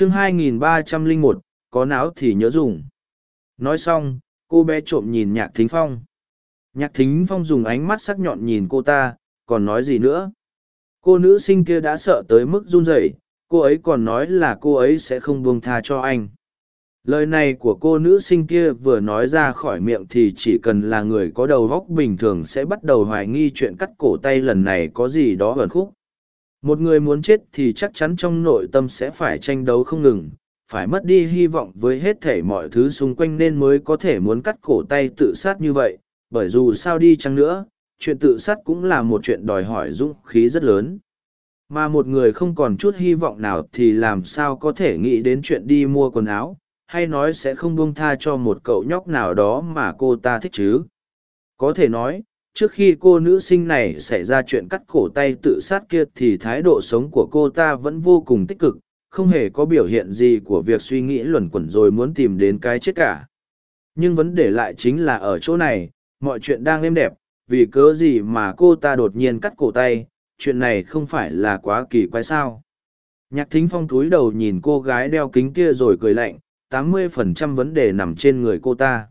chương 2301, có não thì nhớ dùng. Nói xong, cô bé trộm nhìn nhạc thính phong. Nhạc thính phong dùng ánh mắt sắc nhọn nhìn cô ta, còn nói gì nữa? Cô nữ sinh kia đã sợ tới mức run rẩy, cô ấy còn nói là cô ấy sẽ không buông tha cho anh. Lời này của cô nữ sinh kia vừa nói ra khỏi miệng thì chỉ cần là người có đầu góc bình thường sẽ bắt đầu hoài nghi chuyện cắt cổ tay lần này có gì đó ẩn khúc. Một người muốn chết thì chắc chắn trong nội tâm sẽ phải tranh đấu không ngừng, phải mất đi hy vọng với hết thể mọi thứ xung quanh nên mới có thể muốn cắt cổ tay tự sát như vậy, bởi dù sao đi chăng nữa, chuyện tự sát cũng là một chuyện đòi hỏi dũng khí rất lớn. Mà một người không còn chút hy vọng nào thì làm sao có thể nghĩ đến chuyện đi mua quần áo, hay nói sẽ không buông tha cho một cậu nhóc nào đó mà cô ta thích chứ. Có thể nói, trước khi cô nữ sinh này xảy ra chuyện cắt cổ tay tự sát kia thì thái độ sống của cô ta vẫn vô cùng tích cực, không hề có biểu hiện gì của việc suy nghĩ luẩn quẩn rồi muốn tìm đến cái chết cả. Nhưng vấn đề lại chính là ở chỗ này, mọi chuyện đang êm đẹp, vì cớ gì mà cô ta đột nhiên cắt cổ tay, chuyện này không phải là quá kỳ quái sao? Nhạc thính phong túi đầu nhìn cô gái đeo kính kia rồi cười lạnh, tám mươi phần trăm vấn đề nằm trên người cô ta.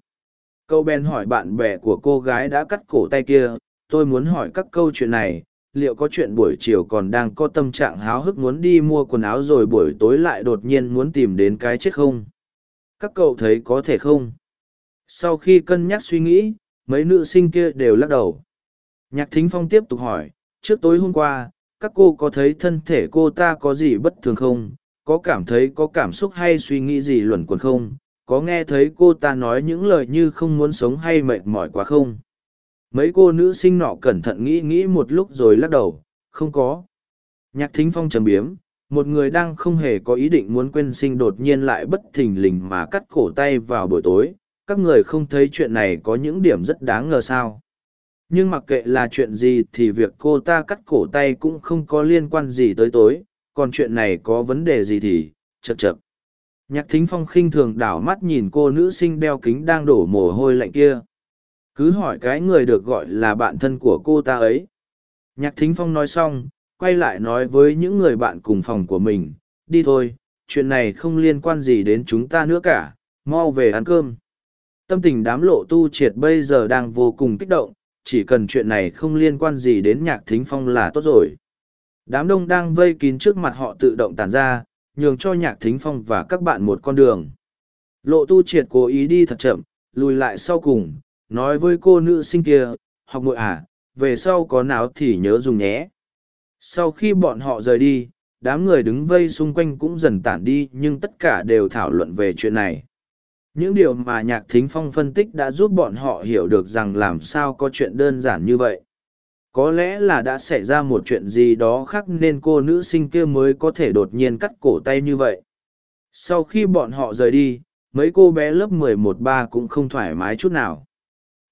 Cậu Ben hỏi bạn bè của cô gái đã cắt cổ tay kia, tôi muốn hỏi các câu chuyện này, liệu có chuyện buổi chiều còn đang có tâm trạng háo hức muốn đi mua quần áo rồi buổi tối lại đột nhiên muốn tìm đến cái chết không? Các cậu thấy có thể không? Sau khi cân nhắc suy nghĩ, mấy nữ sinh kia đều lắc đầu. Nhạc Thính Phong tiếp tục hỏi, trước tối hôm qua, các cô có thấy thân thể cô ta có gì bất thường không? Có cảm thấy có cảm xúc hay suy nghĩ gì luẩn quẩn không? Có nghe thấy cô ta nói những lời như không muốn sống hay mệt mỏi quá không? Mấy cô nữ sinh nọ cẩn thận nghĩ nghĩ một lúc rồi lắc đầu, không có. Nhạc thính phong trầm biếm, một người đang không hề có ý định muốn quên sinh đột nhiên lại bất thình lình mà cắt cổ tay vào buổi tối. Các người không thấy chuyện này có những điểm rất đáng ngờ sao? Nhưng mặc kệ là chuyện gì thì việc cô ta cắt cổ tay cũng không có liên quan gì tới tối. Còn chuyện này có vấn đề gì thì chật chật Nhạc thính phong khinh thường đảo mắt nhìn cô nữ sinh đeo kính đang đổ mồ hôi lạnh kia. Cứ hỏi cái người được gọi là bạn thân của cô ta ấy. Nhạc thính phong nói xong, quay lại nói với những người bạn cùng phòng của mình, đi thôi, chuyện này không liên quan gì đến chúng ta nữa cả, mau về ăn cơm. Tâm tình đám lộ tu triệt bây giờ đang vô cùng kích động, chỉ cần chuyện này không liên quan gì đến nhạc thính phong là tốt rồi. Đám đông đang vây kín trước mặt họ tự động tàn ra, nhường cho nhạc thính phong và các bạn một con đường. Lộ tu triệt cố ý đi thật chậm, lùi lại sau cùng, nói với cô nữ sinh kia, học nội à, về sau có nào thì nhớ dùng nhé. Sau khi bọn họ rời đi, đám người đứng vây xung quanh cũng dần tản đi nhưng tất cả đều thảo luận về chuyện này. Những điều mà nhạc thính phong phân tích đã giúp bọn họ hiểu được rằng làm sao có chuyện đơn giản như vậy có lẽ là đã xảy ra một chuyện gì đó khác nên cô nữ sinh kia mới có thể đột nhiên cắt cổ tay như vậy. Sau khi bọn họ rời đi, mấy cô bé lớp mười một ba cũng không thoải mái chút nào.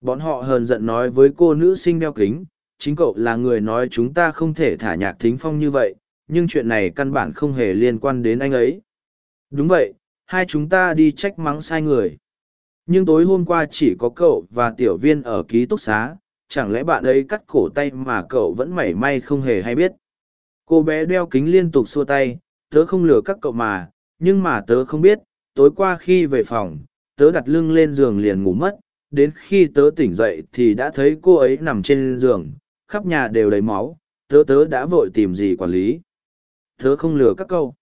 Bọn họ hờn giận nói với cô nữ sinh đeo kính, chính cậu là người nói chúng ta không thể thả nhạc thính phong như vậy, nhưng chuyện này căn bản không hề liên quan đến anh ấy. Đúng vậy, hai chúng ta đi trách mắng sai người. Nhưng tối hôm qua chỉ có cậu và tiểu viên ở ký túc xá chẳng lẽ bạn ấy cắt cổ tay mà cậu vẫn mảy may không hề hay biết? Cô bé đeo kính liên tục xua tay, tớ không lừa các cậu mà, nhưng mà tớ không biết, tối qua khi về phòng, tớ đặt lưng lên giường liền ngủ mất, đến khi tớ tỉnh dậy thì đã thấy cô ấy nằm trên giường, khắp nhà đều đầy máu, tớ tớ đã vội tìm gì quản lý. Tớ không lừa các câu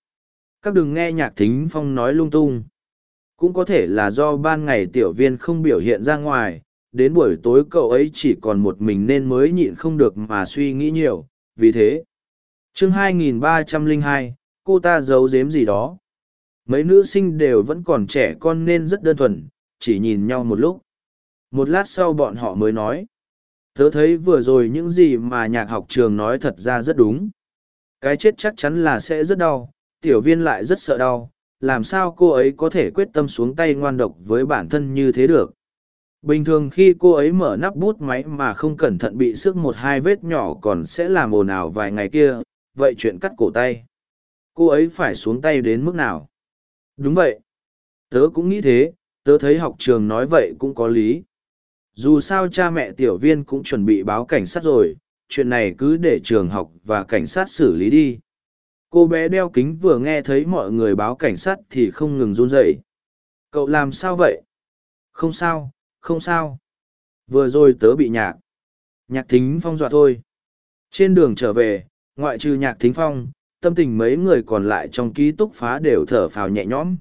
các đừng nghe nhạc thính phong nói lung tung. Cũng có thể là do ban ngày tiểu viên không biểu hiện ra ngoài đến buổi tối cậu ấy chỉ còn một mình nên mới nhịn không được mà suy nghĩ nhiều vì thế. Chương 2302, cô ta giấu giếm gì đó. Mấy nữ sinh đều vẫn còn trẻ con nên rất đơn thuần chỉ nhìn nhau một lúc. Một lát sau bọn họ mới nói. Tớ thấy vừa rồi những gì mà nhạc học trường nói thật ra rất đúng. Cái chết chắc chắn là sẽ rất đau tiểu viên lại rất sợ đau. Làm sao cô ấy có thể quyết tâm xuống tay ngoan độc với bản thân như thế được? Bình thường khi cô ấy mở nắp bút máy mà không cẩn thận bị xước một hai vết nhỏ còn sẽ làm ồn ào vài ngày kia, vậy chuyện cắt cổ tay. Cô ấy phải xuống tay đến mức nào? Đúng vậy. Tớ cũng nghĩ thế, tớ thấy học trường nói vậy cũng có lý. Dù sao cha mẹ tiểu viên cũng chuẩn bị báo cảnh sát rồi, chuyện này cứ để trường học và cảnh sát xử lý đi. Cô bé đeo kính vừa nghe thấy mọi người báo cảnh sát thì không ngừng run rẩy. Cậu làm sao vậy? Không sao không sao. Vừa rồi tớ bị nhạc. Nhạc thính phong dọa thôi. Trên đường trở về, ngoại trừ nhạc thính phong, tâm tình mấy người còn lại trong ký túc phá đều thở phào nhẹ nhõm.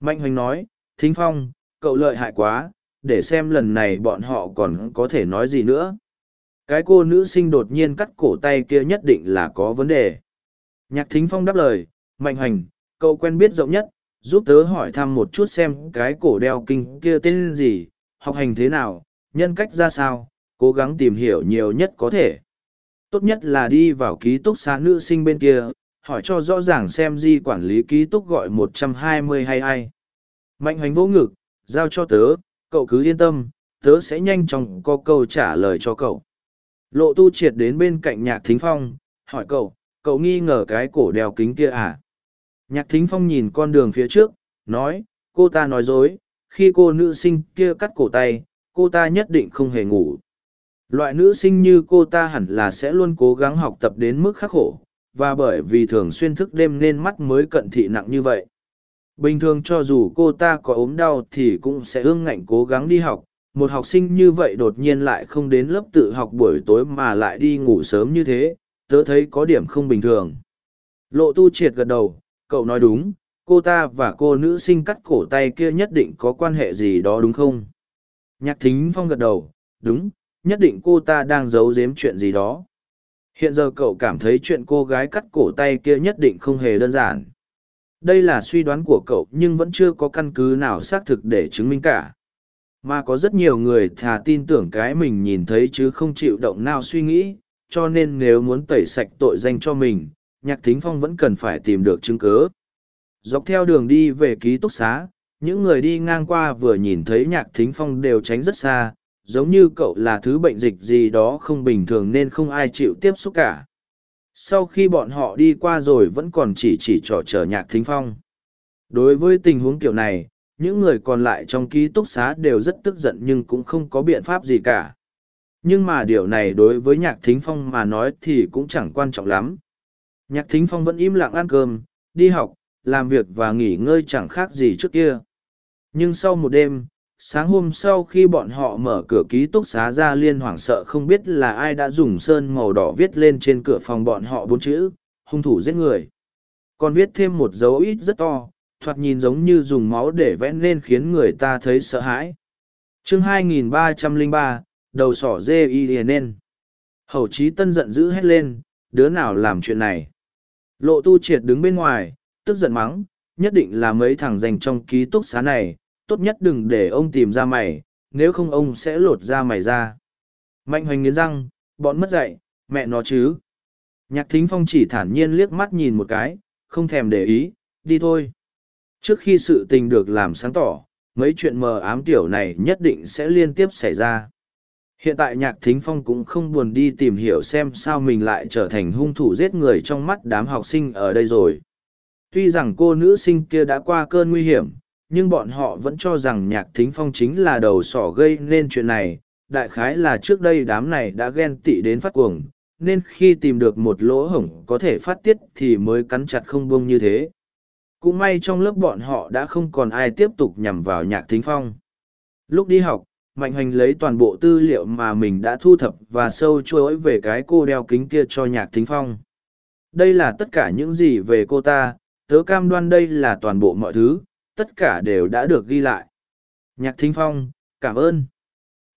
Mạnh hoành nói, thính phong, cậu lợi hại quá, để xem lần này bọn họ còn có thể nói gì nữa. Cái cô nữ sinh đột nhiên cắt cổ tay kia nhất định là có vấn đề. Nhạc thính phong đáp lời, mạnh hoành, cậu quen biết rộng nhất, giúp tớ hỏi thăm một chút xem cái cổ đeo kinh kia tên gì học hành thế nào, nhân cách ra sao, cố gắng tìm hiểu nhiều nhất có thể. Tốt nhất là đi vào ký túc xá nữ sinh bên kia, hỏi cho rõ ràng xem di quản lý ký túc gọi một trăm hai mươi hay ai. Mạnh hoành vô ngực, giao cho tớ, cậu cứ yên tâm, tớ sẽ nhanh chóng có câu trả lời cho cậu. Lộ tu triệt đến bên cạnh nhạc thính phong, hỏi cậu cậu nghi ngờ cái cổ đeo kính kia à? Nhạc thính phong nhìn con đường phía trước, nói, cô ta nói dối khi cô nữ sinh kia cắt cổ tay, cô ta nhất định không hề ngủ. Loại nữ sinh như cô ta hẳn là sẽ luôn cố gắng học tập đến mức khắc khổ, và bởi vì thường xuyên thức đêm nên mắt mới cận thị nặng như vậy. Bình thường cho dù cô ta có ốm đau thì cũng sẽ ương ngạnh cố gắng đi học, một học sinh như vậy đột nhiên lại không đến lớp tự học buổi tối mà lại đi ngủ sớm như thế, tớ thấy có điểm không bình thường. Lộ tu triệt gật đầu, cậu nói đúng cô ta và cô nữ sinh cắt cổ tay kia nhất định có quan hệ gì đó đúng không? Nhạc thính phong gật đầu, đúng, nhất định cô ta đang giấu giếm chuyện gì đó. Hiện giờ cậu cảm thấy chuyện cô gái cắt cổ tay kia nhất định không hề đơn giản. Đây là suy đoán của cậu nhưng vẫn chưa có căn cứ nào xác thực để chứng minh cả. Mà có rất nhiều người thà tin tưởng cái mình nhìn thấy chứ không chịu động nào suy nghĩ, cho nên nếu muốn tẩy sạch tội danh cho mình, nhạc thính phong vẫn cần phải tìm được chứng cứ dọc theo đường đi về ký túc xá, những người đi ngang qua vừa nhìn thấy nhạc thính phong đều tránh rất xa, giống như cậu là thứ bệnh dịch gì đó không bình thường nên không ai chịu tiếp xúc cả. Sau khi bọn họ đi qua rồi vẫn còn chỉ chỉ trỏ trở nhạc thính phong. Đối với tình huống kiểu này, những người còn lại trong ký túc xá đều rất tức giận nhưng cũng không có biện pháp gì cả. Nhưng mà điều này đối với nhạc thính phong mà nói thì cũng chẳng quan trọng lắm. Nhạc thính phong vẫn im lặng ăn cơm, đi học làm việc và nghỉ ngơi chẳng khác gì trước kia. Nhưng sau một đêm sáng hôm sau khi bọn họ mở cửa ký túc xá ra liên hoảng sợ không biết là ai đã dùng sơn màu đỏ viết lên trên cửa phòng bọn họ bốn chữ hung thủ giết người. Còn viết thêm một dấu ít rất to thoạt nhìn giống như dùng máu để vẽ nên khiến người ta thấy sợ hãi. Chương 2303, đầu sỏ dê y nên. Hầu trí tân giận dữ hét lên đứa nào làm chuyện này? Lộ tu triệt đứng bên ngoài tức giận mắng, nhất định là mấy thằng dành trong ký túc xá này, tốt nhất đừng để ông tìm ra mày, nếu không ông sẽ lột ra mày ra. Mạnh hoành nghiến răng, bọn mất dạy, mẹ nó chứ. Nhạc thính phong chỉ thản nhiên liếc mắt nhìn một cái, không thèm để ý, đi thôi. Trước khi sự tình được làm sáng tỏ, mấy chuyện mờ ám tiểu này nhất định sẽ liên tiếp xảy ra. Hiện tại nhạc thính phong cũng không buồn đi tìm hiểu xem sao mình lại trở thành hung thủ giết người trong mắt đám học sinh ở đây rồi tuy rằng cô nữ sinh kia đã qua cơn nguy hiểm, nhưng bọn họ vẫn cho rằng nhạc thính phong chính là đầu sỏ gây nên chuyện này. Đại khái là trước đây đám này đã ghen tị đến phát cuồng, nên khi tìm được một lỗ hổng có thể phát tiết thì mới cắn chặt không buông như thế. Cũng may trong lớp bọn họ đã không còn ai tiếp tục nhằm vào nhạc thính phong. Lúc đi học, mạnh hoành lấy toàn bộ tư liệu mà mình đã thu thập và sâu chuỗi về cái cô đeo kính kia cho nhạc thính phong. Đây là tất cả những gì về cô ta tớ cam đoan đây là toàn bộ mọi thứ, tất cả đều đã được ghi lại. Nhạc thính phong, cảm ơn.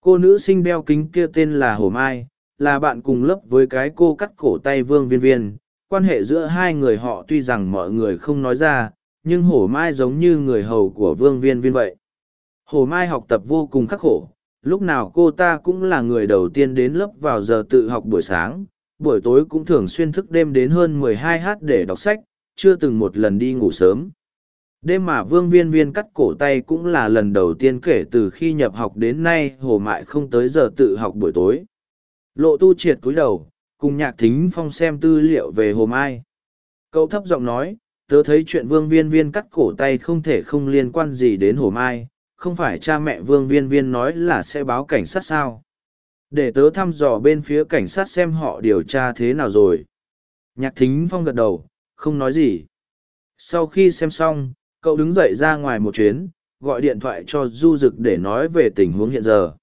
Cô nữ sinh đeo kính kia tên là hồ mai, là bạn cùng lớp với cái cô cắt cổ tay vương viên viên. Quan hệ giữa hai người họ tuy rằng mọi người không nói ra, nhưng Hồ mai giống như người hầu của vương viên viên vậy. Hồ mai học tập vô cùng khắc khổ, lúc nào cô ta cũng là người đầu tiên đến lớp vào giờ tự học buổi sáng, buổi tối cũng thường xuyên thức đêm đến hơn 12 h để đọc sách chưa từng một lần đi ngủ sớm. Đêm mà vương viên viên cắt cổ tay cũng là lần đầu tiên kể từ khi nhập học đến nay, hồ mại không tới giờ tự học buổi tối. Lộ tu triệt cúi đầu, cùng nhạc thính phong xem tư liệu về hồ mai. Cậu thấp giọng nói, tớ thấy chuyện vương viên viên cắt cổ tay không thể không liên quan gì đến hồ mai, không phải cha mẹ vương viên viên nói là sẽ báo cảnh sát sao? Để tớ thăm dò bên phía cảnh sát xem họ điều tra thế nào rồi. Nhạc thính phong gật đầu không nói gì. Sau khi xem xong, cậu đứng dậy ra ngoài một chuyến, gọi điện thoại cho Du Dực để nói về tình huống hiện giờ.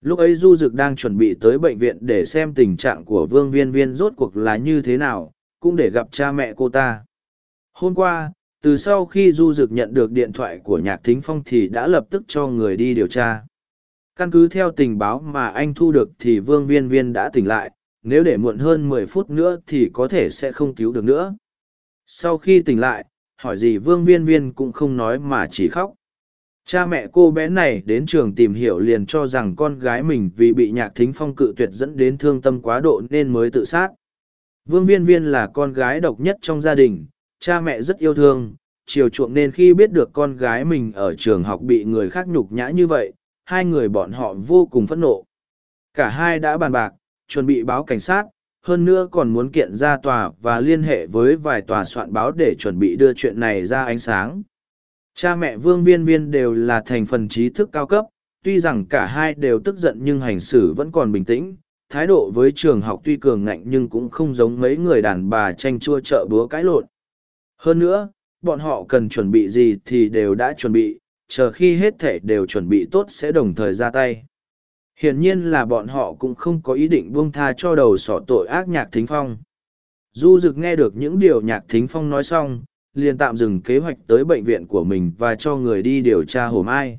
Lúc ấy Du Dực đang chuẩn bị tới bệnh viện để xem tình trạng của Vương Viên Viên rốt cuộc là như thế nào, cũng để gặp cha mẹ cô ta. Hôm qua, từ sau khi Du Dực nhận được điện thoại của Nhạc Thính Phong thì đã lập tức cho người đi điều tra. Căn cứ theo tình báo mà anh thu được thì Vương Viên Viên đã tỉnh lại, nếu để muộn hơn mười phút nữa thì có thể sẽ không cứu được nữa. Sau khi tỉnh lại, hỏi gì Vương Viên Viên cũng không nói mà chỉ khóc. Cha mẹ cô bé này đến trường tìm hiểu liền cho rằng con gái mình vì bị nhạc thính phong cự tuyệt dẫn đến thương tâm quá độ nên mới tự sát. Vương Viên Viên là con gái độc nhất trong gia đình, cha mẹ rất yêu thương, chiều chuộng nên khi biết được con gái mình ở trường học bị người khác nhục nhã như vậy, hai người bọn họ vô cùng phẫn nộ. Cả hai đã bàn bạc, chuẩn bị báo cảnh sát, hơn nữa còn muốn kiện ra tòa và liên hệ với vài tòa soạn báo để chuẩn bị đưa chuyện này ra ánh sáng. Cha mẹ Vương Viên Viên đều là thành phần trí thức cao cấp, tuy rằng cả hai đều tức giận nhưng hành xử vẫn còn bình tĩnh, thái độ với trường học tuy cường ngạnh nhưng cũng không giống mấy người đàn bà tranh chua chợ búa cãi lộn. Hơn nữa, bọn họ cần chuẩn bị gì thì đều đã chuẩn bị, chờ khi hết thể đều chuẩn bị tốt sẽ đồng thời ra tay. Hiển nhiên là bọn họ cũng không có ý định buông tha cho đầu sỏ tội ác nhạc thính phong. Du Dực nghe được những điều nhạc thính phong nói xong, liền tạm dừng kế hoạch tới bệnh viện của mình và cho người đi điều tra hồ mai.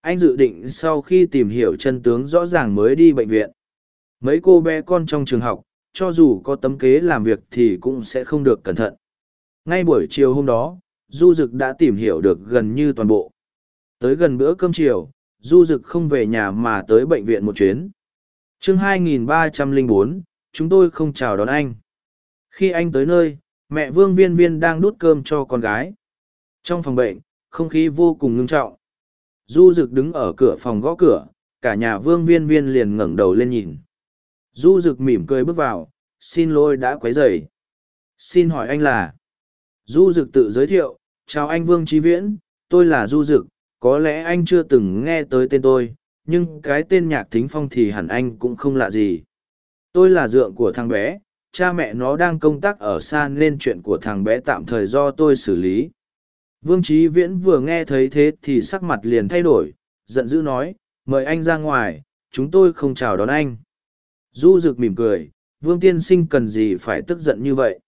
Anh dự định sau khi tìm hiểu chân tướng rõ ràng mới đi bệnh viện. Mấy cô bé con trong trường học, cho dù có tấm kế làm việc thì cũng sẽ không được cẩn thận. Ngay buổi chiều hôm đó, Du Dực đã tìm hiểu được gần như toàn bộ. Tới gần bữa cơm chiều, Du Dực không về nhà mà tới bệnh viện một chuyến. chương 2304, chúng tôi không chào đón anh. Khi anh tới nơi, mẹ Vương Viên Viên đang đút cơm cho con gái. Trong phòng bệnh, không khí vô cùng ngưng trọng. Du Dực đứng ở cửa phòng gõ cửa, cả nhà Vương Viên Viên liền ngẩng đầu lên nhìn. Du Dực mỉm cười bước vào, xin lỗi đã quấy rầy. Xin hỏi anh là? Du Dực tự giới thiệu, chào anh Vương Trí Viễn, tôi là Du Dực, có lẽ anh chưa từng nghe tới tên tôi, nhưng cái tên nhạc thính phong thì hẳn anh cũng không lạ gì. Tôi là dượng của thằng bé, cha mẹ nó đang công tác ở xa nên chuyện của thằng bé tạm thời do tôi xử lý. Vương trí viễn vừa nghe thấy thế thì sắc mặt liền thay đổi, giận dữ nói, mời anh ra ngoài, chúng tôi không chào đón anh. Du rực mỉm cười, vương tiên sinh cần gì phải tức giận như vậy?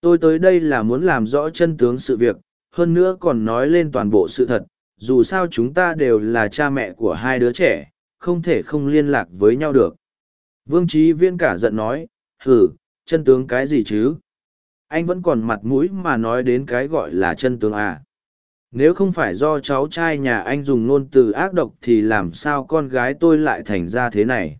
Tôi tới đây là muốn làm rõ chân tướng sự việc, hơn nữa còn nói lên toàn bộ sự thật dù sao chúng ta đều là cha mẹ của hai đứa trẻ, không thể không liên lạc với nhau được. Vương trí viễn cả giận nói, hừ, chân tướng cái gì chứ? Anh vẫn còn mặt mũi mà nói đến cái gọi là chân tướng à. nếu không phải do cháu trai nhà anh dùng ngôn từ ác độc thì làm sao con gái tôi lại thành ra thế này?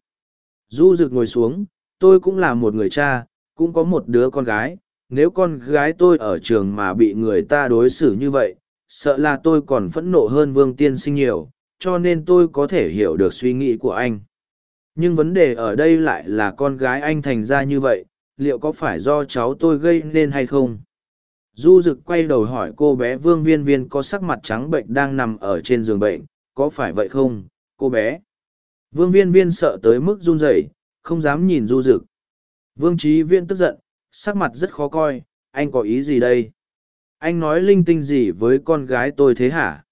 Du rực ngồi xuống, tôi cũng là một người cha, cũng có một đứa con gái. Nếu con gái tôi ở trường mà bị người ta đối xử như vậy sợ là tôi còn phẫn nộ hơn vương tiên sinh nhiều, cho nên tôi có thể hiểu được suy nghĩ của anh. Nhưng vấn đề ở đây lại là con gái anh thành ra như vậy, liệu có phải do cháu tôi gây nên hay không? Du rực quay đầu hỏi cô bé vương viên viên có sắc mặt trắng bệnh đang nằm ở trên giường bệnh, có phải vậy không, cô bé? Vương viên viên sợ tới mức run rẩy, không dám nhìn du rực vương trí viên tức giận, sắc mặt rất khó coi, anh có ý gì đây? Anh nói linh tinh gì với con gái tôi thế hả?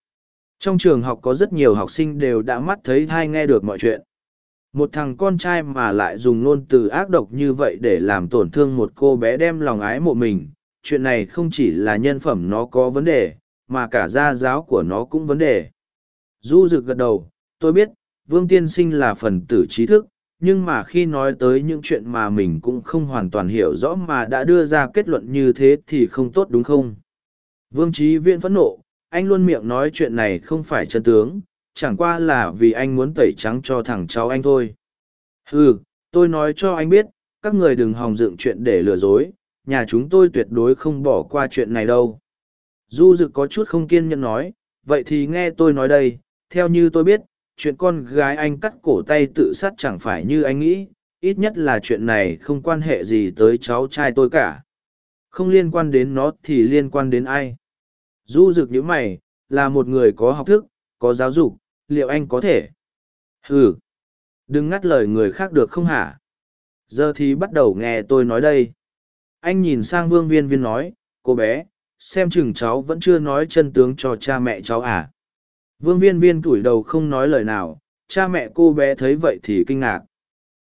Trong trường học có rất nhiều học sinh đều đã mắt thấy hay nghe được mọi chuyện. Một thằng con trai mà lại dùng ngôn từ ác độc như vậy để làm tổn thương một cô bé đem lòng ái mộ mình. Chuyện này không chỉ là nhân phẩm nó có vấn đề, mà cả gia giáo của nó cũng vấn đề. Du rực gật đầu, tôi biết, vương tiên sinh là phần tử trí thức, nhưng mà khi nói tới những chuyện mà mình cũng không hoàn toàn hiểu rõ mà đã đưa ra kết luận như thế thì không tốt đúng không? Vương Trí Viễn phẫn nộ, anh luôn miệng nói chuyện này không phải chân tướng, chẳng qua là vì anh muốn tẩy trắng cho thằng cháu anh thôi. Ừ, tôi nói cho anh biết, các người đừng hòng dựng chuyện để lừa dối, nhà chúng tôi tuyệt đối không bỏ qua chuyện này đâu. Du Dực có chút không kiên nhẫn nói, vậy thì nghe tôi nói đây, theo như tôi biết, chuyện con gái anh cắt cổ tay tự sát chẳng phải như anh nghĩ, ít nhất là chuyện này không quan hệ gì tới cháu trai tôi cả. Không liên quan đến nó thì liên quan đến ai? Du rực như mày, là một người có học thức, có giáo dục, liệu anh có thể? Ừ. Đừng ngắt lời người khác được không hả? Giờ thì bắt đầu nghe tôi nói đây. Anh nhìn sang vương viên viên nói, cô bé, xem chừng cháu vẫn chưa nói chân tướng cho cha mẹ cháu à. Vương viên viên tuổi đầu không nói lời nào, cha mẹ cô bé thấy vậy thì kinh ngạc.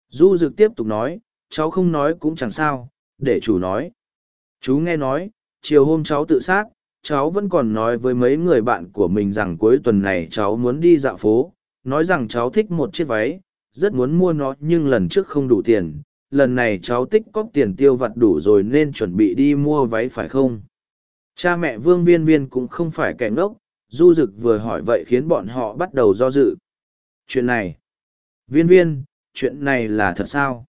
Du Dực tiếp tục nói, cháu không nói cũng chẳng sao, để chủ nói. Chú nghe nói, chiều hôm cháu tự sát, cháu vẫn còn nói với mấy người bạn của mình rằng cuối tuần này cháu muốn đi dạo phố, nói rằng cháu thích một chiếc váy, rất muốn mua nó nhưng lần trước không đủ tiền. Lần này cháu tích cóp tiền tiêu vặt đủ rồi nên chuẩn bị đi mua váy phải không? Cha mẹ Vương Viên Viên cũng không phải kẻ ngốc, Du Dực vừa hỏi vậy khiến bọn họ bắt đầu do dự. Chuyện này, Viên Viên, chuyện này là thật sao?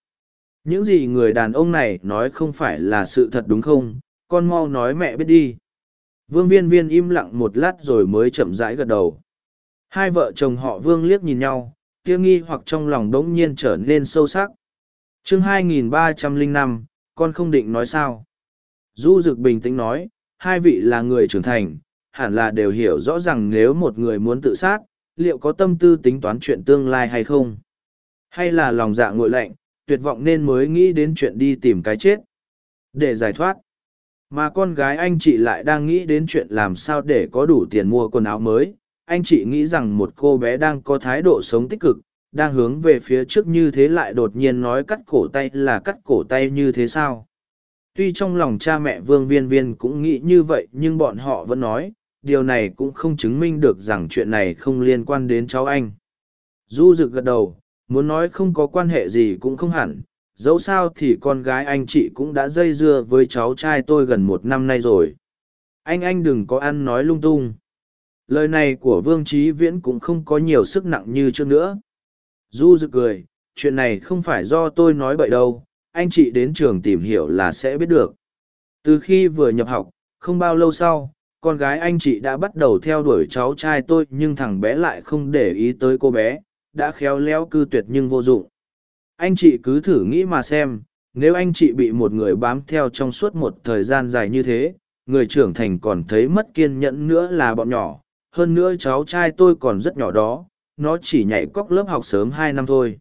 Những gì người đàn ông này nói không phải là sự thật đúng không? Con mau nói mẹ biết đi. Vương Viên Viên im lặng một lát rồi mới chậm rãi gật đầu. Hai vợ chồng họ Vương liếc nhìn nhau, tia nghi hoặc trong lòng đống nhiên trở nên sâu sắc. chương 2305, con không định nói sao. Du Dực bình tĩnh nói, hai vị là người trưởng thành, hẳn là đều hiểu rõ rằng nếu một người muốn tự sát, liệu có tâm tư tính toán chuyện tương lai hay không? Hay là lòng dạ ngội lạnh, tuyệt vọng nên mới nghĩ đến chuyện đi tìm cái chết? Để giải thoát. Mà con gái anh chị lại đang nghĩ đến chuyện làm sao để có đủ tiền mua quần áo mới. Anh chị nghĩ rằng một cô bé đang có thái độ sống tích cực, đang hướng về phía trước như thế lại đột nhiên nói cắt cổ tay là cắt cổ tay như thế sao? Tuy trong lòng cha mẹ Vương Viên Viên cũng nghĩ như vậy nhưng bọn họ vẫn nói, điều này cũng không chứng minh được rằng chuyện này không liên quan đến cháu anh. Du rực gật đầu, muốn nói không có quan hệ gì cũng không hẳn, dẫu sao thì con gái anh chị cũng đã dây dưa với cháu trai tôi gần một năm nay rồi. Anh anh đừng có ăn nói lung tung. Lời này của Vương Trí Viễn cũng không có nhiều sức nặng như trước nữa. Du rực cười, chuyện này không phải do tôi nói bậy đâu, anh chị đến trường tìm hiểu là sẽ biết được. Từ khi vừa nhập học, không bao lâu sau, con gái anh chị đã bắt đầu theo đuổi cháu trai tôi nhưng thằng bé lại không để ý tới cô bé, đã khéo léo cư tuyệt nhưng vô dụng. Anh chị cứ thử nghĩ mà xem, nếu anh chị bị một người bám theo trong suốt một thời gian dài như thế, người trưởng thành còn thấy mất kiên nhẫn nữa là bọn nhỏ, hơn nữa cháu trai tôi còn rất nhỏ đó, nó chỉ nhảy cóc lớp học sớm hai năm thôi.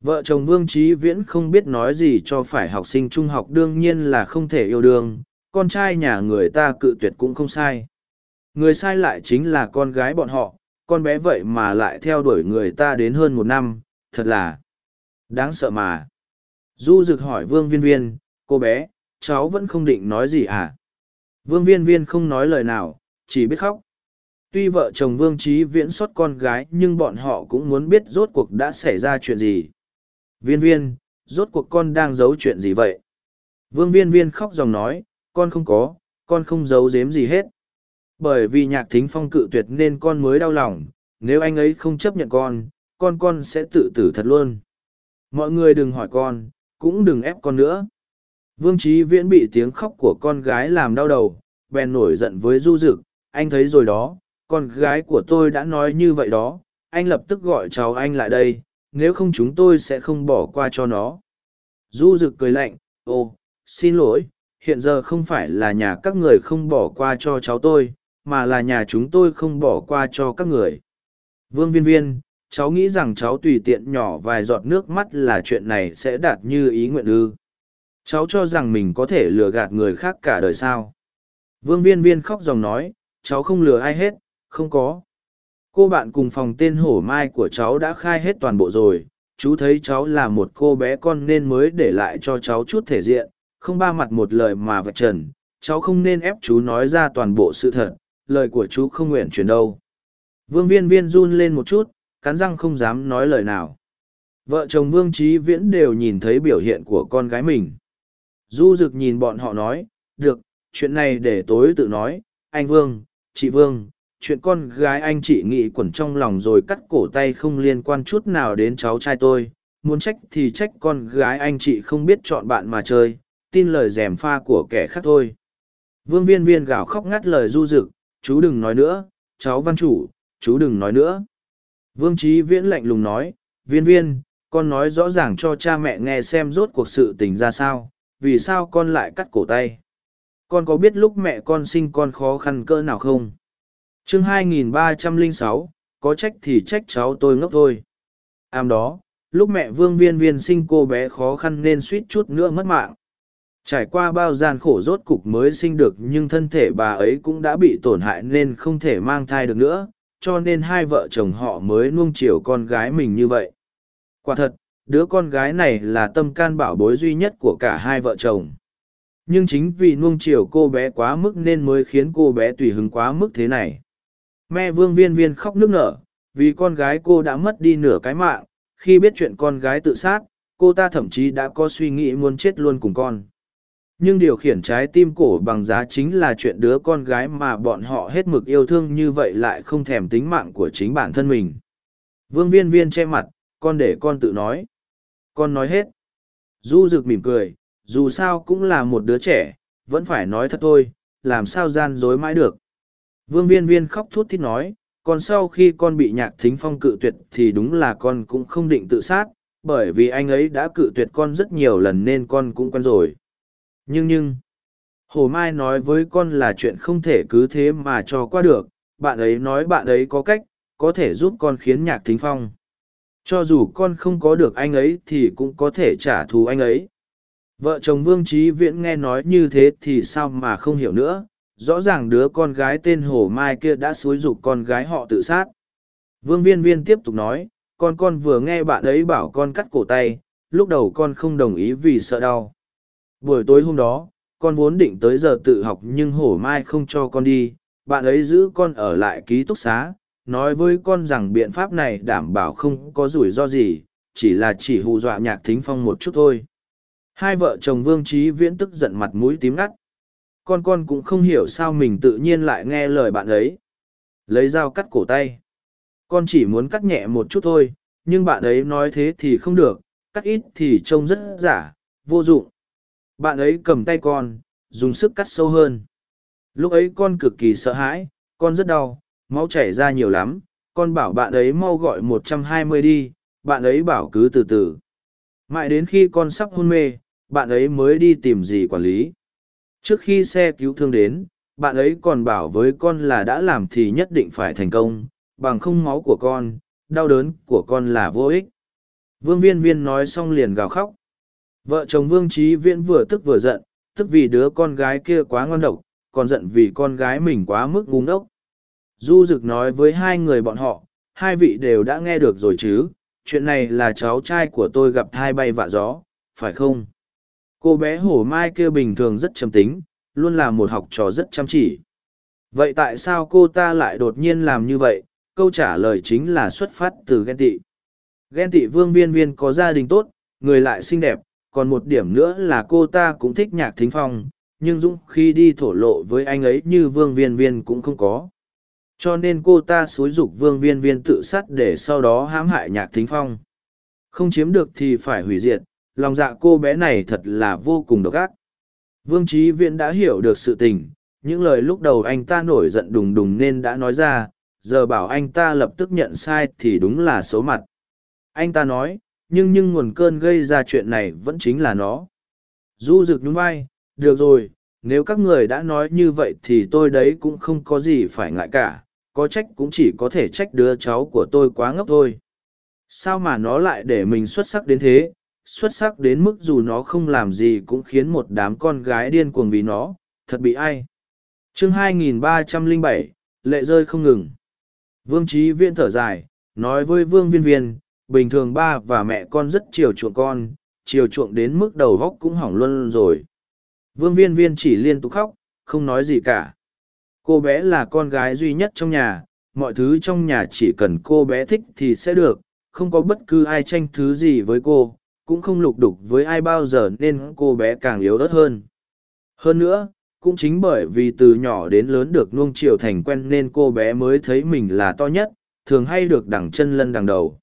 Vợ chồng Vương Trí Viễn không biết nói gì cho phải học sinh trung học đương nhiên là không thể yêu đương, con trai nhà người ta cự tuyệt cũng không sai. Người sai lại chính là con gái bọn họ, con bé vậy mà lại theo đuổi người ta đến hơn một năm, thật là đáng sợ mà. Du rực hỏi Vương Viên Viên, cô bé, cháu vẫn không định nói gì à? Vương Viên Viên không nói lời nào, chỉ biết khóc. Tuy vợ chồng Vương Trí Viễn xuất con gái nhưng bọn họ cũng muốn biết rốt cuộc đã xảy ra chuyện gì. Viên viên, rốt cuộc con đang giấu chuyện gì vậy? Vương viên viên khóc dòng nói, con không có, con không giấu giếm gì hết. Bởi vì nhạc thính phong cự tuyệt nên con mới đau lòng, nếu anh ấy không chấp nhận con, con con sẽ tự tử thật luôn. Mọi người đừng hỏi con, cũng đừng ép con nữa. Vương Trí Viễn bị tiếng khóc của con gái làm đau đầu, bèn nổi giận với Du Dực, anh thấy rồi đó, con gái của tôi đã nói như vậy đó, anh lập tức gọi cháu anh lại đây, nếu không chúng tôi sẽ không bỏ qua cho nó. Du dực cười lạnh, ồ, xin lỗi, hiện giờ không phải là nhà các người không bỏ qua cho cháu tôi, mà là nhà chúng tôi không bỏ qua cho các người. Vương viên viên, cháu nghĩ rằng cháu tùy tiện nhỏ vài giọt nước mắt là chuyện này sẽ đạt như ý nguyện ư. Cháu cho rằng mình có thể lừa gạt người khác cả đời sao. Vương viên viên khóc dòng nói, cháu không lừa ai hết, không có cô bạn cùng phòng tên hổ mai của cháu đã khai hết toàn bộ rồi chú thấy cháu là một cô bé con nên mới để lại cho cháu chút thể diện không ba mặt một lời mà vạch trần cháu không nên ép chú nói ra toàn bộ sự thật lời của chú không nguyện chuyển đâu. Vương viên viên run lên một chút, cắn răng không dám nói lời nào. Vợ chồng vương trí viễn đều nhìn thấy biểu hiện của con gái mình. Du rực nhìn bọn họ nói, được, chuyện này để tối tự nói. Anh vương, chị vương, chuyện con gái anh chị nghĩ quẩn trong lòng rồi cắt cổ tay không liên quan chút nào đến cháu trai tôi. Muốn trách thì trách con gái anh chị không biết chọn bạn mà chơi. Tin lời rèm pha của kẻ khác thôi. Vương viên viên gào khóc ngắt lời du rực chú đừng nói nữa cháu văn chủ chú đừng nói nữa vương trí viễn lạnh lùng nói viên viên con nói rõ ràng cho cha mẹ nghe xem rốt cuộc sự tình ra sao vì sao con lại cắt cổ tay con có biết lúc mẹ con sinh con khó khăn cỡ nào không chương 2306, có trách thì trách cháu tôi ngốc thôi. Am đó, lúc mẹ vương viên viên sinh cô bé khó khăn nên suýt chút nữa mất mạng. Trải qua bao gian khổ rốt cục mới sinh được nhưng thân thể bà ấy cũng đã bị tổn hại nên không thể mang thai được nữa, cho nên hai vợ chồng họ mới nuông chiều con gái mình như vậy. Quả thật, đứa con gái này là tâm can bảo bối duy nhất của cả hai vợ chồng. Nhưng chính vì nuông chiều cô bé quá mức nên mới khiến cô bé tùy hứng quá mức thế này. Mẹ vương viên viên khóc nức nở, vì con gái cô đã mất đi nửa cái mạng, khi biết chuyện con gái tự sát, cô ta thậm chí đã có suy nghĩ muốn chết luôn cùng con nhưng điều khiển trái tim cổ bằng giá chính là chuyện đứa con gái mà bọn họ hết mực yêu thương như vậy lại không thèm tính mạng của chính bản thân mình. Vương viên viên che mặt, con để con tự nói. Con nói hết. Du rực mỉm cười, dù sao cũng là một đứa trẻ, vẫn phải nói thật thôi, làm sao gian dối mãi được. Vương viên viên khóc thút thít nói, còn sau khi con bị nhạc thính phong cự tuyệt thì đúng là con cũng không định tự sát, bởi vì anh ấy đã cự tuyệt con rất nhiều lần nên con cũng quen rồi nhưng nhưng, Hồ Mai nói với con là chuyện không thể cứ thế mà cho qua được, bạn ấy nói bạn ấy có cách, có thể giúp con khiến nhạc thính phong. Cho dù con không có được anh ấy thì cũng có thể trả thù anh ấy. Vợ chồng Vương Trí Viễn nghe nói như thế thì sao mà không hiểu nữa, rõ ràng đứa con gái tên Hồ Mai kia đã xúi giục con gái họ tự sát. Vương Viên Viên tiếp tục nói, con con vừa nghe bạn ấy bảo con cắt cổ tay, lúc đầu con không đồng ý vì sợ đau buổi tối hôm đó, con vốn định tới giờ tự học nhưng hổ mai không cho con đi, bạn ấy giữ con ở lại ký túc xá, nói với con rằng biện pháp này đảm bảo không có rủi ro gì, chỉ là chỉ hù dọa nhạc thính phong một chút thôi. Hai vợ chồng vương trí viễn tức giận mặt mũi tím ngắt. Con con cũng không hiểu sao mình tự nhiên lại nghe lời bạn ấy. Lấy dao cắt cổ tay. Con chỉ muốn cắt nhẹ một chút thôi, nhưng bạn ấy nói thế thì không được, cắt ít thì trông rất giả, vô dụng bạn ấy cầm tay con, dùng sức cắt sâu hơn. Lúc ấy con cực kỳ sợ hãi, con rất đau, máu chảy ra nhiều lắm, con bảo bạn ấy mau gọi 120 đi, bạn ấy bảo cứ từ từ. Mãi đến khi con sắp hôn mê, bạn ấy mới đi tìm gì quản lý. Trước khi xe cứu thương đến, bạn ấy còn bảo với con là đã làm thì nhất định phải thành công, bằng không máu của con, đau đớn của con là vô ích. Vương viên viên nói xong liền gào khóc, Vợ chồng Vương Trí Viễn vừa tức vừa giận, tức vì đứa con gái kia quá ngon độc, còn giận vì con gái mình quá mức ngu ngốc. Du Dực nói với hai người bọn họ, hai vị đều đã nghe được rồi chứ, chuyện này là cháu trai của tôi gặp thai bay vạ gió, phải không? Cô bé hổ mai kia bình thường rất trầm tính, luôn là một học trò rất chăm chỉ. Vậy tại sao cô ta lại đột nhiên làm như vậy? Câu trả lời chính là xuất phát từ ghen tị. Ghen tị vương viên viên có gia đình tốt, người lại xinh đẹp, còn một điểm nữa là cô ta cũng thích nhạc thính phong, nhưng dũng khi đi thổ lộ với anh ấy như vương viên viên cũng không có. Cho nên cô ta xúi giục vương viên viên tự sát để sau đó hãm hại nhạc thính phong. Không chiếm được thì phải hủy diệt, lòng dạ cô bé này thật là vô cùng độc ác. Vương trí viễn đã hiểu được sự tình, những lời lúc đầu anh ta nổi giận đùng đùng nên đã nói ra, giờ bảo anh ta lập tức nhận sai thì đúng là xấu mặt. Anh ta nói nhưng nhưng nguồn cơn gây ra chuyện này vẫn chính là nó. Du rực nhún vai, được rồi, nếu các người đã nói như vậy thì tôi đấy cũng không có gì phải ngại cả, có trách cũng chỉ có thể trách đứa cháu của tôi quá ngốc thôi. Sao mà nó lại để mình xuất sắc đến thế, xuất sắc đến mức dù nó không làm gì cũng khiến một đám con gái điên cuồng vì nó, thật bị ai. chương 2307, lệ rơi không ngừng. Vương Trí Viễn thở dài, nói với Vương Viên Viên, bình thường ba và mẹ con rất chiều chuộng con, chiều chuộng đến mức đầu góc cũng hỏng luôn rồi. Vương viên viên chỉ liên tục khóc, không nói gì cả. Cô bé là con gái duy nhất trong nhà, mọi thứ trong nhà chỉ cần cô bé thích thì sẽ được, không có bất cứ ai tranh thứ gì với cô, cũng không lục đục với ai bao giờ nên cô bé càng yếu ớt hơn. Hơn nữa, cũng chính bởi vì từ nhỏ đến lớn được nuông chiều thành quen nên cô bé mới thấy mình là to nhất, thường hay được đằng chân lân đằng đầu.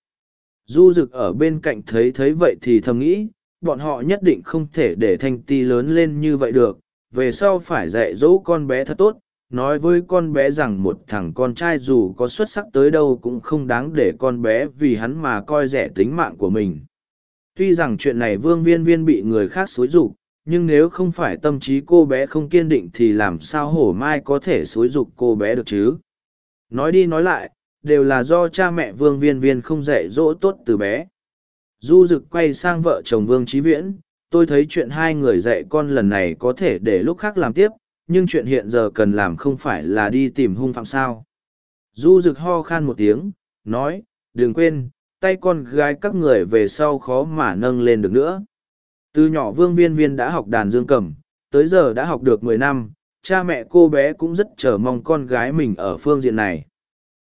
Du Dực ở bên cạnh thấy thấy vậy thì thầm nghĩ, bọn họ nhất định không thể để thanh ti lớn lên như vậy được, về sau phải dạy dỗ con bé thật tốt, nói với con bé rằng một thằng con trai dù có xuất sắc tới đâu cũng không đáng để con bé vì hắn mà coi rẻ tính mạng của mình. Tuy rằng chuyện này vương viên viên bị người khác xối rục, nhưng nếu không phải tâm trí cô bé không kiên định thì làm sao hổ mai có thể xối rục cô bé được chứ? Nói đi nói lại, đều là do cha mẹ vương viên viên không dạy dỗ tốt từ bé. Du rực quay sang vợ chồng vương trí viễn, tôi thấy chuyện hai người dạy con lần này có thể để lúc khác làm tiếp, nhưng chuyện hiện giờ cần làm không phải là đi tìm hung phạm sao? Du rực ho khan một tiếng, nói, đừng quên, tay con gái các người về sau khó mà nâng lên được nữa. Từ nhỏ vương viên viên đã học đàn dương cầm, tới giờ đã học được mười năm, cha mẹ cô bé cũng rất chờ mong con gái mình ở phương diện này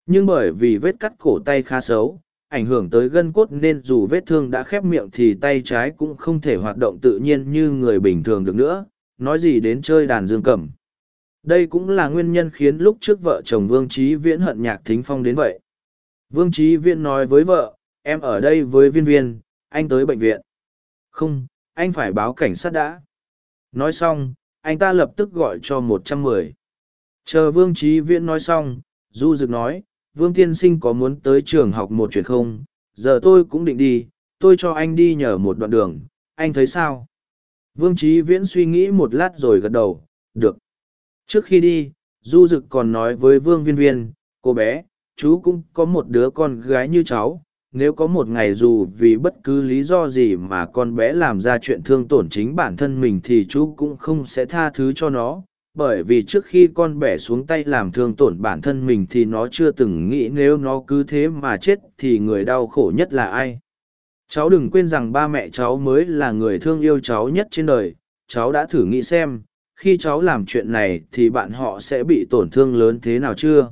nhưng bởi vì vết cắt cổ tay khá xấu, ảnh hưởng tới gân cốt nên dù vết thương đã khép miệng thì tay trái cũng không thể hoạt động tự nhiên như người bình thường được nữa, nói gì đến chơi đàn dương cầm. Đây cũng là nguyên nhân khiến lúc trước vợ chồng vương trí viễn hận nhạc thính phong đến vậy. Vương trí viễn nói với vợ, em ở đây với viên viên, anh tới bệnh viện. Không, anh phải báo cảnh sát đã. Nói xong, anh ta lập tức gọi cho một trăm mười. Chờ vương trí viễn nói xong, du Dực nói vương tiên sinh có muốn tới trường học một chuyện không? Giờ tôi cũng định đi, tôi cho anh đi nhờ một đoạn đường. Anh thấy sao? Vương trí viễn suy nghĩ một lát rồi gật đầu. Được. Trước khi đi, du Dực còn nói với vương viên viên, cô bé, chú cũng có một đứa con gái như cháu. Nếu có một ngày dù vì bất cứ lý do gì mà con bé làm ra chuyện thương tổn chính bản thân mình thì chú cũng không sẽ tha thứ cho nó bởi vì trước khi con bẻ xuống tay làm thương tổn bản thân mình thì nó chưa từng nghĩ nếu nó cứ thế mà chết thì người đau khổ nhất là ai. Cháu đừng quên rằng ba mẹ cháu mới là người thương yêu cháu nhất trên đời. Cháu đã thử nghĩ xem, khi cháu làm chuyện này thì bạn họ sẽ bị tổn thương lớn thế nào chưa?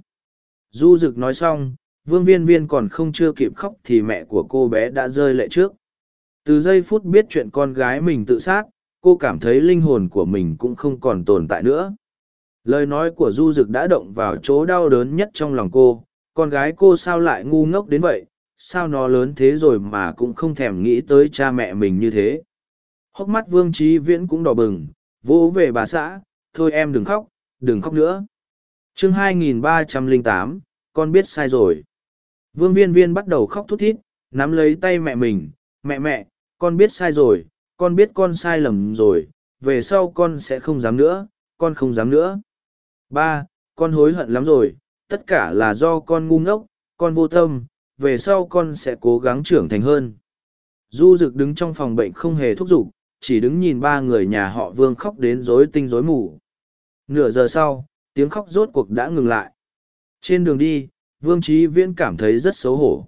Du dực nói xong, vương viên viên còn không chưa kịp khóc thì mẹ của cô bé đã rơi lệ trước. Từ giây phút biết chuyện con gái mình tự sát cô cảm thấy linh hồn của mình cũng không còn tồn tại nữa. Lời nói của du d đã động vào chỗ đau đớn nhất trong lòng cô. Con gái cô sao lại ngu ngốc đến vậy? Sao nó lớn thế rồi mà cũng không thèm nghĩ tới cha mẹ mình như thế? Hốc mắt vương trí viễn cũng đỏ bừng vỗ về bà xã. Thôi em đừng khóc đừng khóc nữa. Chương 2308, con biết sai rồi. Vương viên viên bắt đầu khóc thút thít nắm lấy tay mẹ mình. Mẹ mẹ con biết sai rồi con biết con sai lầm rồi, về sau con sẽ không dám nữa, con không dám nữa. Ba, con hối hận lắm rồi, tất cả là do con ngu ngốc, con vô tâm, về sau con sẽ cố gắng trưởng thành hơn. Du rực đứng trong phòng bệnh không hề thúc giục, chỉ đứng nhìn ba người nhà họ vương khóc đến rối tinh rối mù. Nửa giờ sau, tiếng khóc rốt cuộc đã ngừng lại. Trên đường đi, vương trí viễn cảm thấy rất xấu hổ.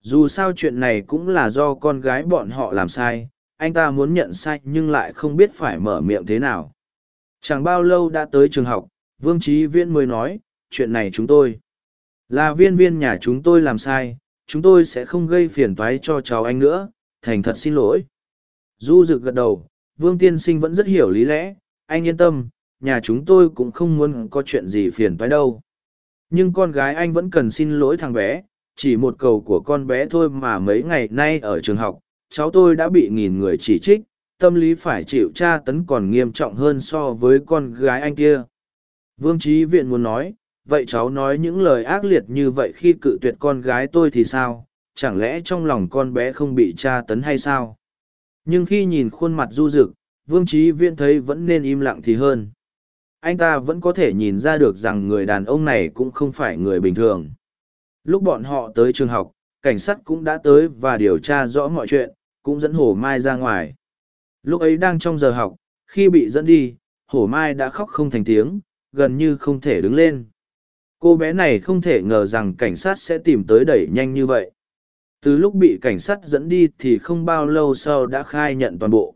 Dù sao chuyện này cũng là do con gái bọn họ làm sai anh ta muốn nhận sai nhưng lại không biết phải mở miệng thế nào. Chẳng bao lâu đã tới trường học, vương trí viễn mới nói, chuyện này chúng tôi. Là viên viên nhà chúng tôi làm sai, chúng tôi sẽ không gây phiền toái cho cháu anh nữa, thành thật xin lỗi. Du rực gật đầu, vương tiên sinh vẫn rất hiểu lý lẽ, anh yên tâm, nhà chúng tôi cũng không muốn có chuyện gì phiền toái đâu. Nhưng con gái anh vẫn cần xin lỗi thằng bé, chỉ một cầu của con bé thôi mà mấy ngày nay ở trường học cháu tôi đã bị nghìn người chỉ trích, tâm lý phải chịu tra tấn còn nghiêm trọng hơn so với con gái anh kia. Vương trí viện muốn nói, vậy cháu nói những lời ác liệt như vậy khi cự tuyệt con gái tôi thì sao? Chẳng lẽ trong lòng con bé không bị tra tấn hay sao? Nhưng khi nhìn khuôn mặt du rực, vương trí viễn thấy vẫn nên im lặng thì hơn. Anh ta vẫn có thể nhìn ra được rằng người đàn ông này cũng không phải người bình thường. Lúc bọn họ tới trường học, cảnh sát cũng đã tới và điều tra rõ mọi chuyện cũng dẫn hổ mai ra ngoài. Lúc ấy đang trong giờ học, khi bị dẫn đi hổ mai đã khóc không thành tiếng, gần như không thể đứng lên. Cô bé này không thể ngờ rằng cảnh sát sẽ tìm tới đẩy nhanh như vậy. Từ lúc bị cảnh sát dẫn đi thì không bao lâu sau đã khai nhận toàn bộ.